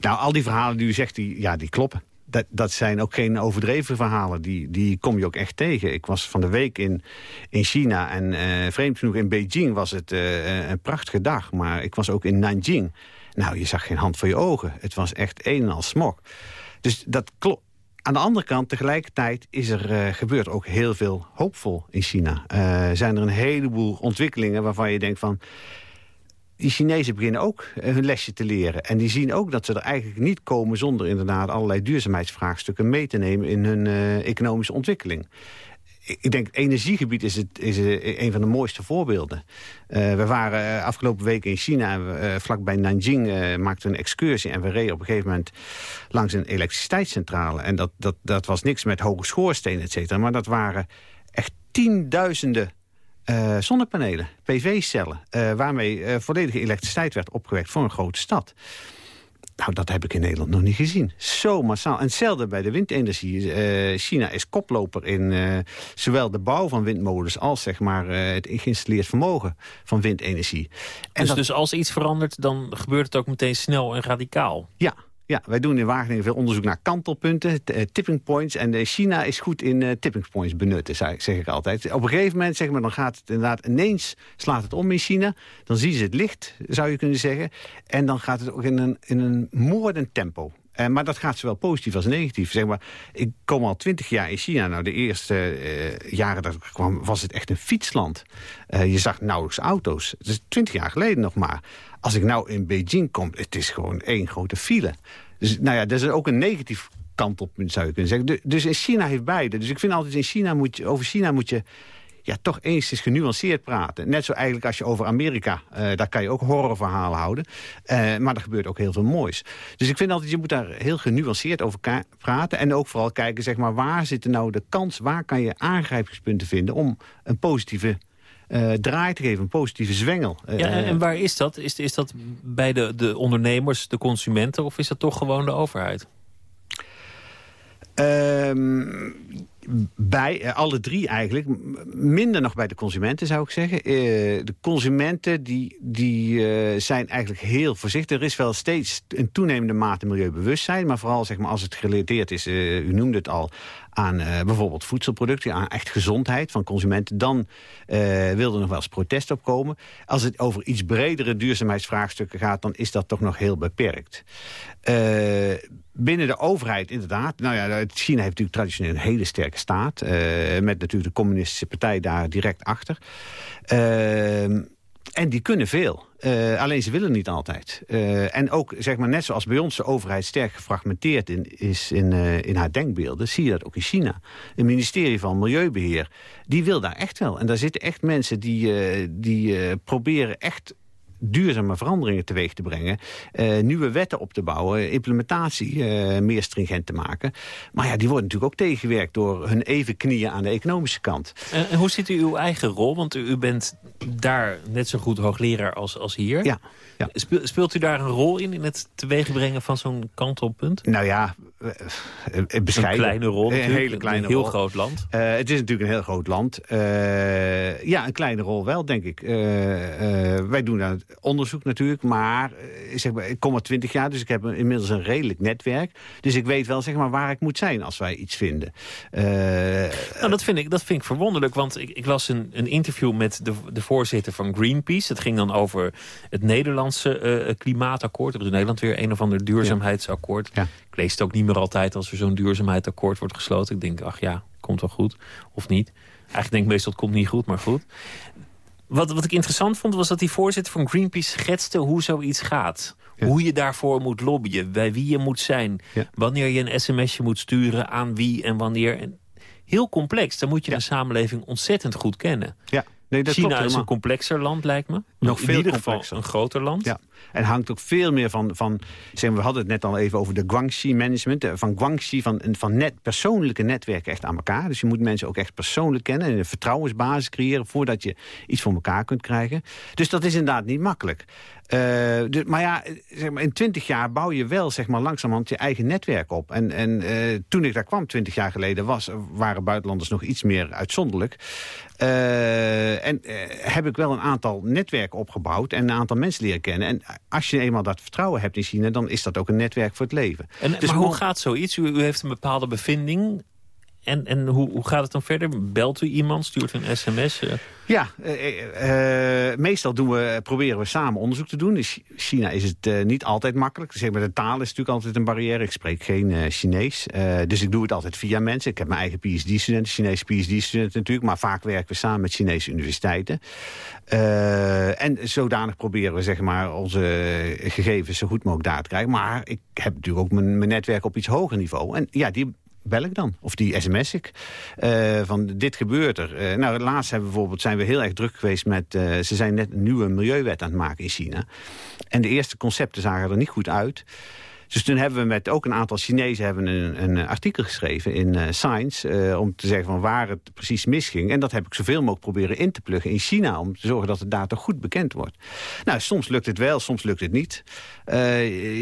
Nou, al die verhalen die u zegt, die, ja, die kloppen. Dat, dat zijn ook geen overdreven verhalen. Die, die kom je ook echt tegen. Ik was van de week in, in China en uh, vreemd genoeg in Beijing was het uh, een prachtige dag. Maar ik was ook in Nanjing. Nou, je zag geen hand voor je ogen. Het was echt een en al smog. Dus dat klopt. Aan de andere kant, tegelijkertijd is er uh, gebeurt ook heel veel hoopvol in China. Uh, zijn er een heleboel ontwikkelingen waarvan je denkt van die Chinezen beginnen ook eh, hun lesje te leren. En die zien ook dat ze er eigenlijk niet komen... zonder inderdaad allerlei duurzaamheidsvraagstukken mee te nemen... in hun uh, economische ontwikkeling. Ik denk, het energiegebied is, het, is eh, een van de mooiste voorbeelden. We waren afgelopen week in China, uh, vlakbij Nanjing, maakten een excursie... en we reden op een gegeven moment langs een elektriciteitscentrale. En dat, dat, dat was niks met hoge schoorstenen, et cetera. Maar dat waren echt tienduizenden uh, zonnepanelen, PV-cellen... Uh, waarmee uh, volledige elektriciteit werd opgewekt voor een grote stad. Nou, dat heb ik in Nederland nog niet gezien. Zo massaal. En hetzelfde bij de windenergie. China is koploper in zowel de bouw van windmolens... als zeg maar, het geïnstalleerd vermogen van windenergie. En dus, dat... dus als iets verandert, dan gebeurt het ook meteen snel en radicaal? Ja, ja, wij doen in Wageningen veel onderzoek naar kantelpunten, eh, tipping points. En eh, China is goed in uh, tipping points benutten, zeg ik altijd. Op een gegeven moment zeg maar, dan gaat het inderdaad ineens slaat het om in China. Dan zien ze het licht, zou je kunnen zeggen. En dan gaat het ook in een, in een moordend tempo. Uh, maar dat gaat zowel positief als negatief. Zeg maar, ik kom al twintig jaar in China. Nou, de eerste uh, jaren dat ik kwam, was het echt een fietsland. Uh, je zag nauwelijks auto's. Twintig jaar geleden nog maar. Als ik nou in Beijing kom, het is gewoon één grote file. Dus nou ja, dat is ook een negatief kantelpunt, zou je kunnen zeggen. dus in China heeft beide. Dus ik vind altijd, in China moet je, over China moet je ja, toch eens genuanceerd praten. Net zo eigenlijk als je over Amerika, uh, daar kan je ook horrorverhalen houden. Uh, maar er gebeurt ook heel veel moois. Dus ik vind altijd, je moet daar heel genuanceerd over praten. En ook vooral kijken, zeg maar, waar zitten nou de kans... waar kan je aangrijpingspunten vinden om een positieve uh, draai te geven, een positieve zwengel. Ja, en, waar is dat? Is, is dat bij de, de ondernemers, de consumenten... of is dat toch gewoon de overheid? Um, bij uh, alle drie eigenlijk. Minder nog bij de consumenten, zou ik zeggen. Uh, de consumenten die, die uh, zijn eigenlijk heel voorzichtig. Er is wel steeds een toenemende mate milieubewustzijn. Maar vooral zeg maar, als het gerelateerd is, u noemde het al aan uh, bijvoorbeeld voedselproducten, aan echt gezondheid van consumenten, dan uh, wil er nog wel eens protest opkomen. Als het over iets bredere duurzaamheidsvraagstukken gaat, dan is dat toch nog heel beperkt. Uh, binnen de overheid inderdaad. Nou ja, China heeft natuurlijk traditioneel een hele sterke staat. met natuurlijk de communistische partij daar direct achter. En die kunnen veel. Uh, alleen ze willen niet altijd. Uh, en ook, zeg maar, net zoals bij ons de overheid sterk gefragmenteerd is in, uh, in haar denkbeelden... zie je dat ook in China. Het ministerie van Milieubeheer, die wil daar echt wel. En daar zitten echt mensen die, die proberen echt duurzame veranderingen teweeg te brengen. Uh, nieuwe wetten op te bouwen, implementatie uh, meer stringent te maken. Maar ja, die worden natuurlijk ook tegengewerkt door hun even knieën aan de economische kant. En, en hoe ziet u uw eigen rol? Want u, bent daar net zo goed hoogleraar als, als hier. Ja. ja. Speelt u daar een rol in, in het teweegbrengen van zo'n kantelpunt? Nou ja, bescheiden. Een kleine rol Een hele kleine een heel rol. groot land. Uh, het is natuurlijk een heel groot land. ja, een kleine rol wel, denk ik. wij doen daar onderzoek natuurlijk. Maar eh, zeg maar, ik kom er twintig jaar, dus ik heb inmiddels een redelijk netwerk. Dus ik weet wel zeg maar, waar ik moet zijn als wij iets vinden. Uh, nou, dat vind ik, dat vind ik verwonderlijk. Want ik, ik las een, een interview met de, de voorzitter van Greenpeace. Het ging dan over het Nederlandse uh, klimaatakkoord. Er is in Nederland weer een of ander duurzaamheidsakkoord. Ja. Ik lees het ook niet meer altijd als er zo'n duurzaamheidsakkoord wordt gesloten. Ik denk, ach ja, komt wel goed. Of niet. Eigenlijk denk ik meestal, het komt niet goed, maar goed. Wat, wat ik interessant vond, was dat die voorzitter van Greenpeace schetste hoe zoiets gaat. Hoe je daarvoor moet lobbyen, bij wie je moet zijn. Wanneer je een sms'je moet sturen, aan wie en wanneer. En heel complex, dan moet je de samenleving ontzettend goed kennen. Ja. Nee, dat China klopt is een complexer land, lijkt me. Nog in veel ieder complexer. geval een groter land. Ja. En hangt ook veel meer van, van zeg maar, we hadden het net al even over de Guangxi management, eh, van Guangxi, van, van net, persoonlijke netwerken echt aan elkaar. Dus je moet mensen ook echt persoonlijk kennen en een vertrouwensbasis creëren voordat je iets voor elkaar kunt krijgen. Dus dat is inderdaad niet makkelijk. Uh, dus, maar ja, zeg maar, in twintig jaar bouw je wel zeg maar, langzamerhand je eigen netwerk op. En, en uh, toen ik daar kwam, twintig jaar geleden, was, waren buitenlanders nog iets meer uitzonderlijk. Uh, en heb ik wel een aantal netwerken opgebouwd en een aantal mensen leren kennen. En als je eenmaal dat vertrouwen hebt in China, dan is dat ook een netwerk voor het leven. En, dus maar hoe gaat zoiets? U, u heeft een bepaalde bevinding. En, en hoe, hoe gaat het dan verder? Belt u iemand? Stuurt een sms? Ja, uh, uh, meestal doen we, proberen we samen onderzoek te doen. In China is het niet altijd makkelijk. Zeg maar, de taal is natuurlijk altijd een barrière. Ik spreek geen Chinees. dus ik doe het altijd via mensen. Ik heb mijn eigen PhD-studenten, Chinese PhD-studenten natuurlijk. Maar vaak werken we samen met Chinese universiteiten. en zodanig proberen we zeg maar, onze gegevens zo goed mogelijk daar te krijgen. Maar ik heb natuurlijk ook mijn, mijn netwerk op iets hoger niveau. En ja, die bel ik dan. Of die sms ik. Uh, van dit gebeurt er. Uh, nou, laatst hebben bijvoorbeeld, zijn we heel erg druk geweest met... Uh, ze zijn net een nieuwe milieuwet aan het maken in China. En de eerste concepten zagen er niet goed uit. Dus toen hebben we met ook een aantal Chinezen hebben een, een artikel geschreven in uh, Science... Uh, om te zeggen van waar het precies misging. En dat heb ik zoveel mogelijk proberen in te pluggen in China... om te zorgen dat daar toch goed bekend wordt. Nou, soms lukt het wel, soms lukt het niet.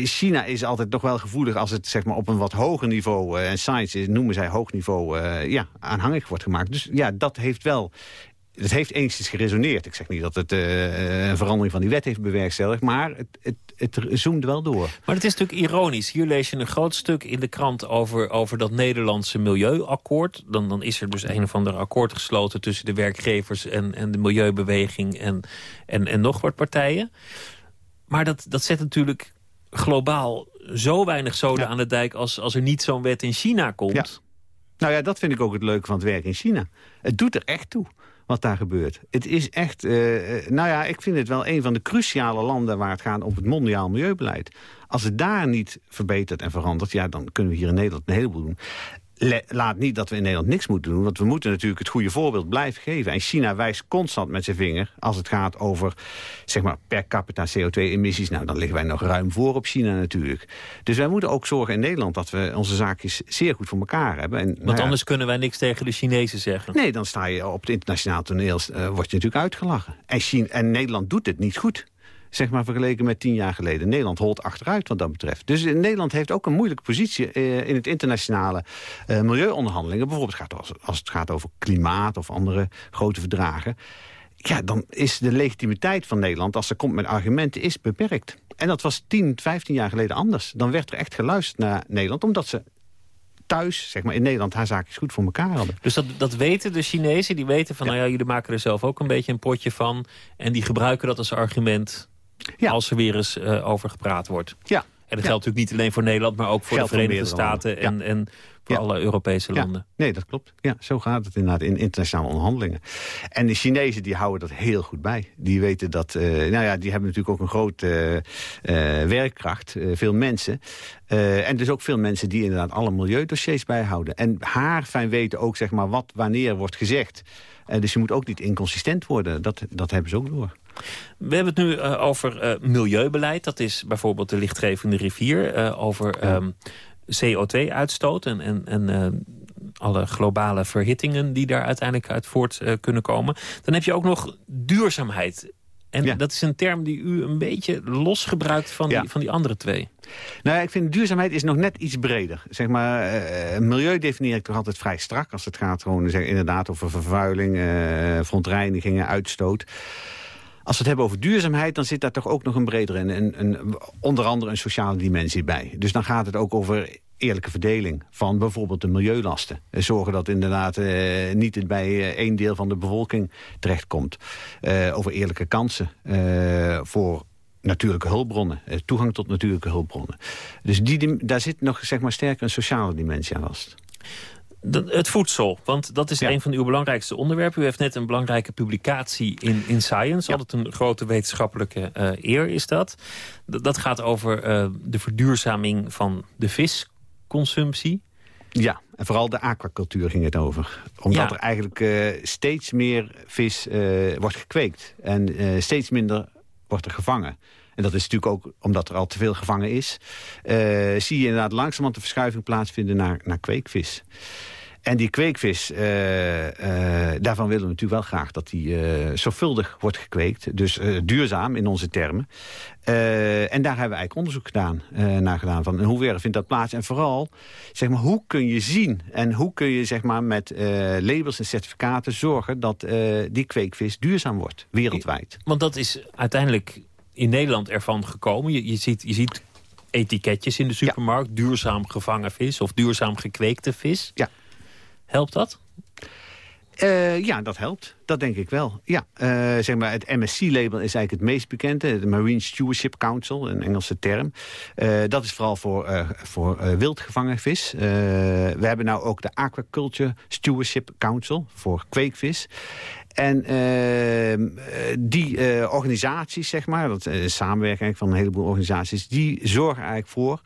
China is altijd toch wel gevoelig als het zeg maar, op een wat hoger niveau... en Science is, noemen zij hoog niveau, ja, aanhangig wordt gemaakt. Dus ja, dat heeft wel het heeft enigszins geresoneerd. Ik zeg niet dat het uh, een verandering van die wet heeft bewerkstelligd... maar het, het, het zoomde wel door. Maar het is natuurlijk ironisch. Hier lees je een groot stuk in de krant over, over dat Nederlandse milieuakkoord. Dan, dan is er dus een of ander akkoord gesloten... tussen de werkgevers en, en de milieubeweging en, en, en nog wat partijen. Maar dat, dat zet natuurlijk globaal zo weinig zoden ja. aan de dijk... als, als er niet zo'n wet in China komt... Ja. Nou ja, dat vind ik ook het leuke van het werk in China. Het doet er echt toe wat daar gebeurt. Het is echt, uh, nou ja, ik vind het wel een van de cruciale landen... waar het gaat om het mondiaal milieubeleid. Als het daar niet verbetert en verandert... ja, dan kunnen we hier in Nederland een heleboel doen laat niet dat we in Nederland niks moeten doen. Want we moeten natuurlijk het goede voorbeeld blijven geven. En China wijst constant met zijn vinger als het gaat over zeg maar, per capita CO2-emissies. Nou, dan liggen wij nog ruim voor op China natuurlijk. Dus wij moeten ook zorgen in Nederland dat we onze zaakjes zeer goed voor elkaar hebben. En, Want nou anders kunnen wij niks tegen de Chinezen zeggen. Nee, dan sta je op het internationaal toneel, uh, word je natuurlijk uitgelachen. En, China, en Nederland doet het niet goed zeg maar vergeleken met tien jaar geleden. Nederland holt achteruit wat dat betreft. Dus Nederland heeft ook een moeilijke positie uh, in het internationale uh, milieuonderhandelingen. Bijvoorbeeld gaat als, als het gaat over klimaat of andere grote verdragen. Ja, dan is de legitimiteit van Nederland, als ze komt met argumenten, is beperkt. En dat was 10, 15 jaar geleden anders. Dan werd er echt geluisterd naar Nederland, omdat ze thuis, zeg maar in Nederland, haar zaakjes goed voor elkaar hadden. Dus dat, dat weten de Chinezen, die weten van, ja. nou ja, jullie maken er zelf ook een beetje een potje van. En die gebruiken dat als argument ja. als er weer eens uh, over gepraat wordt. Ja. En dat geldt natuurlijk niet alleen voor Nederland, maar ook voor geldt de Verenigde Staten en, ja. alle Europese landen. Nee, dat klopt. Ja, zo gaat het inderdaad in internationale onderhandelingen. En de Chinezen die houden dat heel goed bij. Die weten dat, uh, nou ja, die hebben natuurlijk ook een grote uh, werkkracht, veel mensen. en dus ook veel mensen die inderdaad alle milieudossiers bijhouden. En haar fijn weten ook zeg maar wat wanneer wordt gezegd. dus je moet ook niet inconsistent worden. Dat, dat hebben ze ook door. We hebben het nu uh, over uh, milieubeleid. Dat is bijvoorbeeld de lichtgevende rivier. Uh, over um, CO2-uitstoot en, en, en alle globale verhittingen... die daar uiteindelijk uit voort kunnen komen. Dan heb je ook nog duurzaamheid. En ja. dat is een term die u een beetje los gebruikt van, ja. die, van die andere twee. Nou ja, ik vind duurzaamheid is nog net iets breder. Zeg maar, uh, milieu definieer ik toch altijd vrij strak. Als het gaat gewoon zeg, inderdaad over vervuiling, uh, verontreinigingen, uitstoot. Als we het hebben over duurzaamheid, dan zit daar toch ook nog een bredere... en een, onder andere een sociale dimensie bij. Dus dan gaat het ook over eerlijke verdeling van bijvoorbeeld de milieulasten. Zorgen dat inderdaad eh, niet bij eh, één deel van de bevolking terechtkomt. Uh, over eerlijke kansen uh, voor natuurlijke hulpbronnen. toegang tot natuurlijke hulpbronnen. Dus die, daar zit nog zeg maar, sterker een sociale dimensie aan vast het voedsel, want dat is een van uw belangrijkste onderwerpen. U heeft net een belangrijke publicatie in, in Science. Ja. Altijd een grote wetenschappelijke uh, eer is dat. D dat gaat over uh, de verduurzaming van de visconsumptie. Ja, en vooral de aquacultuur ging het over. Omdat ja. er eigenlijk uh, steeds meer vis wordt gekweekt. En steeds minder wordt er gevangen. En dat is natuurlijk ook omdat er al te veel gevangen is. zie je inderdaad langzamerhand de verschuiving plaatsvinden naar, naar kweekvis. En die kweekvis, uh, uh, daarvan willen we natuurlijk wel graag dat die uh, zorgvuldig wordt gekweekt. Dus duurzaam in onze termen. en daar hebben we eigenlijk onderzoek gedaan, naar gedaan. Van in hoeverre vindt dat plaats? En vooral, zeg maar, hoe kun je zien en hoe kun je zeg maar, met labels en certificaten zorgen dat die kweekvis duurzaam wordt, wereldwijd. Want dat is uiteindelijk in Nederland ervan gekomen. Je, je, ziet, je ziet etiketjes in de supermarkt. Ja. Duurzaam gevangen vis of duurzaam gekweekte vis. Ja. Helpt dat? Uh, ja, dat helpt. Dat denk ik wel. Ja, uh, zeg maar, het MSC-label is eigenlijk het meest bekende. De Marine Stewardship Council, een Engelse term. Uh, dat is vooral voor, voor wildgevangen vis. we hebben nou ook de Aquaculture Stewardship Council voor kweekvis. En uh, die uh, organisaties, zeg maar, dat is uh, samenwerking van een heleboel organisaties... die zorgen eigenlijk voor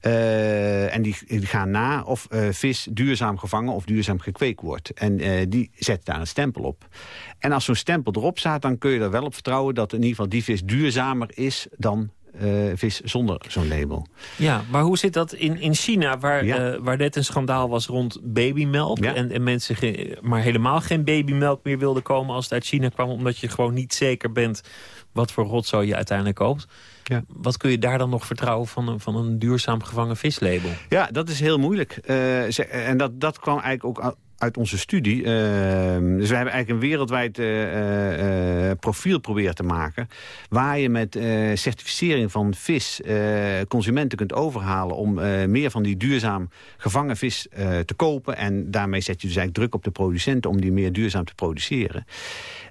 en die, gaan na of vis duurzaam gevangen of duurzaam gekweekt wordt. En die zetten daar een stempel op. En als zo'n stempel erop staat, dan kun je er wel op vertrouwen... dat in ieder geval die vis duurzamer is dan uh, vis zonder zo'n label. Ja, maar hoe zit dat in, in China, waar, ja. uh, waar net een schandaal was rond babymelk... Ja. En, en mensen maar helemaal geen babymelk meer wilden komen als het uit China kwam... omdat je gewoon niet zeker bent wat voor rotzooi je uiteindelijk koopt. Ja. Wat kun je daar dan nog vertrouwen van een, van een duurzaam gevangen vislabel? Ja, dat is heel moeilijk. Uh, en dat, dat kwam eigenlijk ook uit onze studie. Uh, dus we hebben eigenlijk een wereldwijd uh, uh, profiel proberen te maken... waar je met certificering van vis consumenten kunt overhalen... om meer van die duurzaam gevangen vis te kopen. En daarmee zet je dus eigenlijk druk op de producenten... om die meer duurzaam te produceren.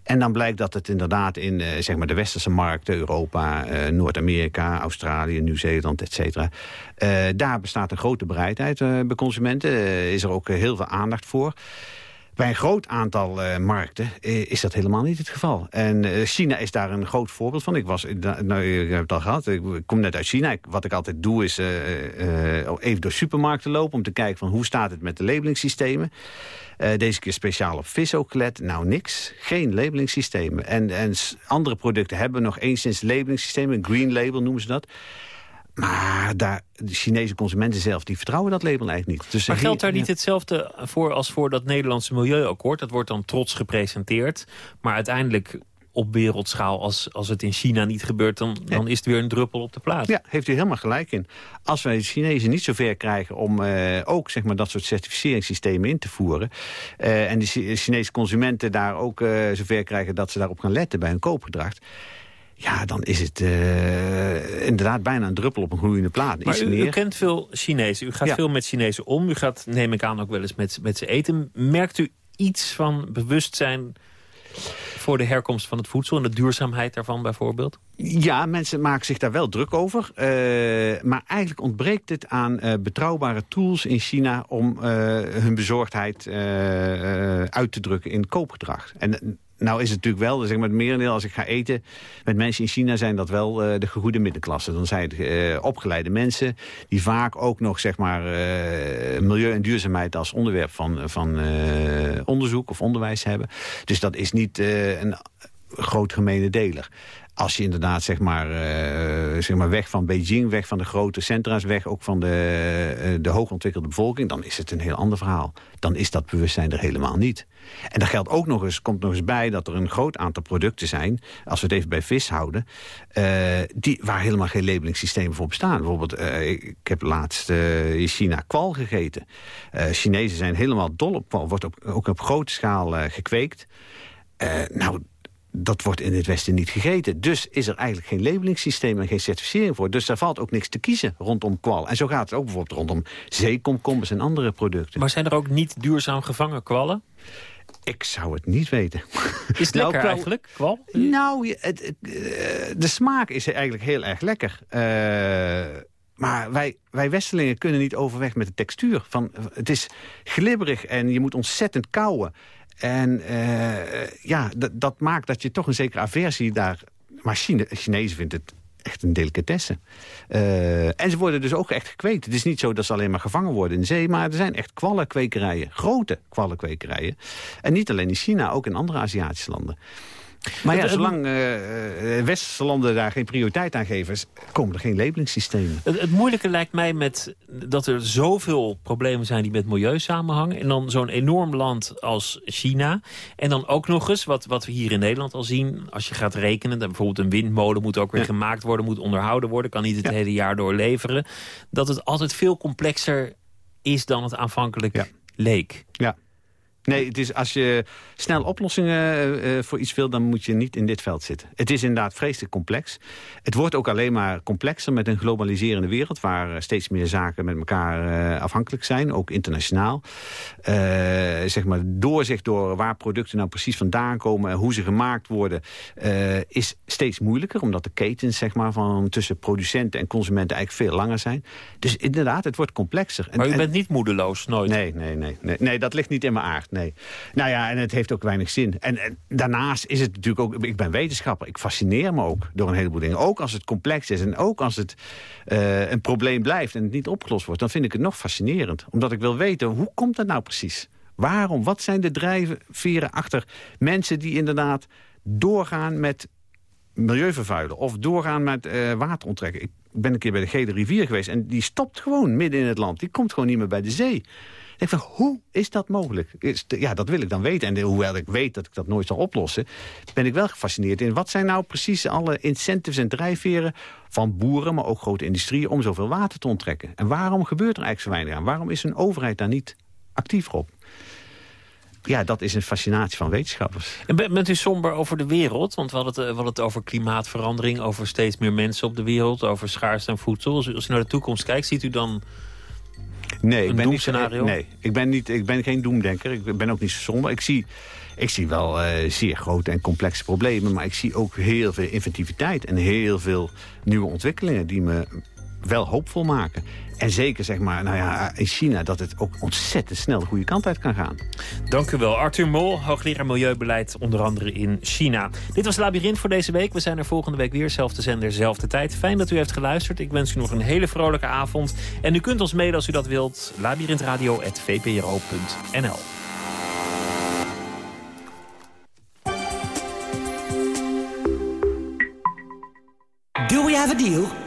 En dan blijkt dat het inderdaad in zeg maar de westerse markten... Europa, Noord-Amerika, Australië, Nieuw-Zeeland, et cetera... Daar bestaat een grote bereidheid bij consumenten. is er ook heel veel aandacht voor. Bij een groot aantal uh, markten uh, is dat helemaal niet het geval. En uh, China is daar een groot voorbeeld van. Ik, was, nou, ik heb al gehad, ik kom net uit China. Ik, wat ik altijd doe is even door supermarkten lopen... om te kijken van hoe staat het met de labelingssystemen. deze keer speciaal op vis ook gelet. Nou, niks. Geen labelingssystemen. En, en andere producten hebben nog enigszins labelingssystemen. Green label noemen ze dat. Maar daar, de Chinese consumenten zelf, die vertrouwen dat label eigenlijk niet. Dus maar geldt daar niet hetzelfde voor als voor dat Nederlandse milieuakkoord? Dat wordt dan trots gepresenteerd. Maar uiteindelijk op wereldschaal, als, als het in China niet gebeurt... Dan, dan is het weer een druppel op de plaats. Ja, heeft u helemaal gelijk in. Als wij de Chinezen niet zover krijgen om uh, ook zeg maar, dat soort certificeringssystemen in te voeren... Uh, en de Chinese consumenten daar ook uh, zover krijgen dat ze daarop gaan letten bij hun koopgedrag ja, dan is het uh, inderdaad bijna een druppel op een gloeiende plaat. Maar u, u, kent veel Chinezen, u gaat ja. veel met Chinezen om. U gaat, neem ik aan, ook wel eens met, met ze eten. Merkt u iets van bewustzijn voor de herkomst van het voedsel en de duurzaamheid daarvan bijvoorbeeld? Ja, mensen maken zich daar wel druk over. Uh, maar eigenlijk ontbreekt het aan uh, betrouwbare tools in China... om uh, hun bezorgdheid uit te drukken in koopgedrag. En nou is het natuurlijk wel, zeg maar het merendeel als ik ga eten met mensen in China zijn dat wel uh, de gegoede middenklasse. Dan zijn het uh, opgeleide mensen die vaak ook nog zeg maar uh, milieu en duurzaamheid als onderwerp van, van onderzoek of onderwijs hebben. Dus dat is niet een groot gemene deler als je inderdaad zeg maar, uh, zeg maar weg van Beijing, weg van de grote centra's, weg ook van de, uh, de hoogontwikkelde bevolking, dan is het een heel ander verhaal. Dan is dat bewustzijn er helemaal niet. En daar geldt ook nog eens, komt nog eens bij dat er een groot aantal producten zijn, als we het even bij vis houden, uh, die, waar helemaal geen labelingssystemen voor bestaan. Bijvoorbeeld, ik, ik, heb laatst in China kwal gegeten. Chinezen zijn helemaal dol op kwal, wordt op, ook op grote schaal gekweekt. nou, dat wordt in het Westen niet gegeten. Dus is er eigenlijk geen labelingssysteem en geen certificering voor. Dus daar valt ook niks te kiezen rondom kwal. En zo gaat het ook bijvoorbeeld rondom zeekomkommers en andere producten. Maar zijn er ook niet duurzaam gevangen kwallen? Ik zou het niet weten. Is het lekker nou, eigenlijk, kwal? Nou, het, eh, de smaak is eigenlijk heel erg lekker. Uh, maar wij, wij Westelingen kunnen niet overweg met de textuur. Van, het is glibberig en je moet ontzettend kauwen. En uh, ja, dat maakt dat je toch een zekere aversie daar... Maar Chine Chinezen vinden het echt een delicatesse. Uh, en ze worden dus ook echt gekweekt. Het is niet zo dat ze alleen maar gevangen worden in zee... maar er zijn echt kwallenkwekerijen, grote kwallenkwekerijen. En niet alleen in China, ook in andere Aziatische landen. Maar ja, zolang uh, westerse landen daar geen prioriteit aan geven... komen er geen labelingssystemen. Het, het, moeilijke lijkt mij met dat er zoveel problemen zijn... die met milieu samenhangen. En dan zo'n enorm land als China. En dan ook nog eens, wat, wat we hier in Nederland al zien... als je gaat rekenen, dat bijvoorbeeld een windmolen moet ook weer gemaakt worden... moet onderhouden worden, kan niet het hele jaar door leveren. Dat het altijd veel complexer is dan het aanvankelijk leek. Ja. Nee, het is, als je snel oplossingen uh, voor iets wil... dan moet je niet in dit veld zitten. Het is inderdaad vreselijk complex. Het wordt ook alleen maar complexer met een globaliserende wereld... waar steeds meer zaken met elkaar uh, afhankelijk zijn, ook internationaal. Uh, zeg maar, doorzicht door waar producten nou precies vandaan komen... en hoe ze gemaakt worden, is steeds moeilijker... omdat de ketens zeg maar, van tussen producenten en consumenten eigenlijk veel langer zijn. Dus inderdaad, het wordt complexer. Maar u bent niet moedeloos, nooit? Nee, nee, nee, nee, nee, dat ligt niet in mijn aard nee. Nou ja, en het heeft ook weinig zin. En, daarnaast is het natuurlijk ook... Ik ben wetenschapper, ik fascineer me ook door een heleboel dingen. Ook als het complex is en ook als het uh, een probleem blijft... en het niet opgelost wordt, dan vind ik het nog fascinerend. Omdat ik wil weten, hoe komt dat nou precies? Waarom? Wat zijn de drijfveren achter mensen die inderdaad doorgaan met milieuvervuilen... of doorgaan met uh, water onttrekken. Ik ben een keer bij de Gele Rivier geweest... en die stopt gewoon midden in het land. Die komt gewoon niet meer bij de zee ik van, hoe is dat mogelijk? ja, dat wil ik dan weten. En hoewel ik weet dat ik dat nooit zal oplossen... ben ik wel gefascineerd in wat zijn nou precies alle incentives en drijfveren... van boeren, maar ook grote industrieën... om zoveel water te onttrekken. En waarom gebeurt er eigenlijk zo weinig aan? Waarom is een overheid daar niet actief op? ja, dat is een fascinatie van wetenschappers. En bent u somber over de wereld? Want we hadden, het, we hadden het over klimaatverandering... over steeds meer mensen op de wereld, over schaarste en voedsel. Als u naar de toekomst kijkt, ziet u dan Nee, ik ben niet, nee, ik ben, niet, ik ben geen doemdenker. Ik ben ook niet zo somber. Ik zie, ik zie wel uh, zeer grote en complexe problemen. Maar ik zie ook heel veel inventiviteit en heel veel nieuwe ontwikkelingen... die me wel hoopvol maken. En zeker zeg maar, nou ja, in China dat het ook ontzettend snel de goede kant uit kan gaan. Dank u wel. Arthur Mol, hoogleraar Milieubeleid, onder andere in China. Dit was Labyrinth voor deze week. We zijn er volgende week weer, zelfde zender, zelfde tijd. Fijn dat u heeft geluisterd. Ik wens u nog een hele vrolijke avond. En u kunt ons mailen als u dat wilt. labyrinthradio.vpro.nl Do we have a deal?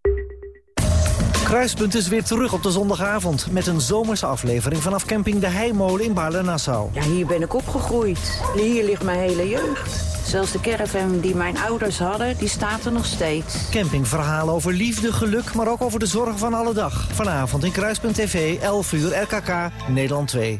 Kruispunt is weer terug op de zondagavond... met een zomerse aflevering vanaf camping De Heimolen in Baarle-Nassau. Ja, hier ben ik opgegroeid. Hier ligt mijn hele jeugd. Zelfs de caravan die mijn ouders hadden, die staat er nog steeds. Campingverhalen over liefde, geluk, maar ook over de zorg van alle dag. Vanavond in Kruispunt TV, 11 uur, RKK, Nederland 2.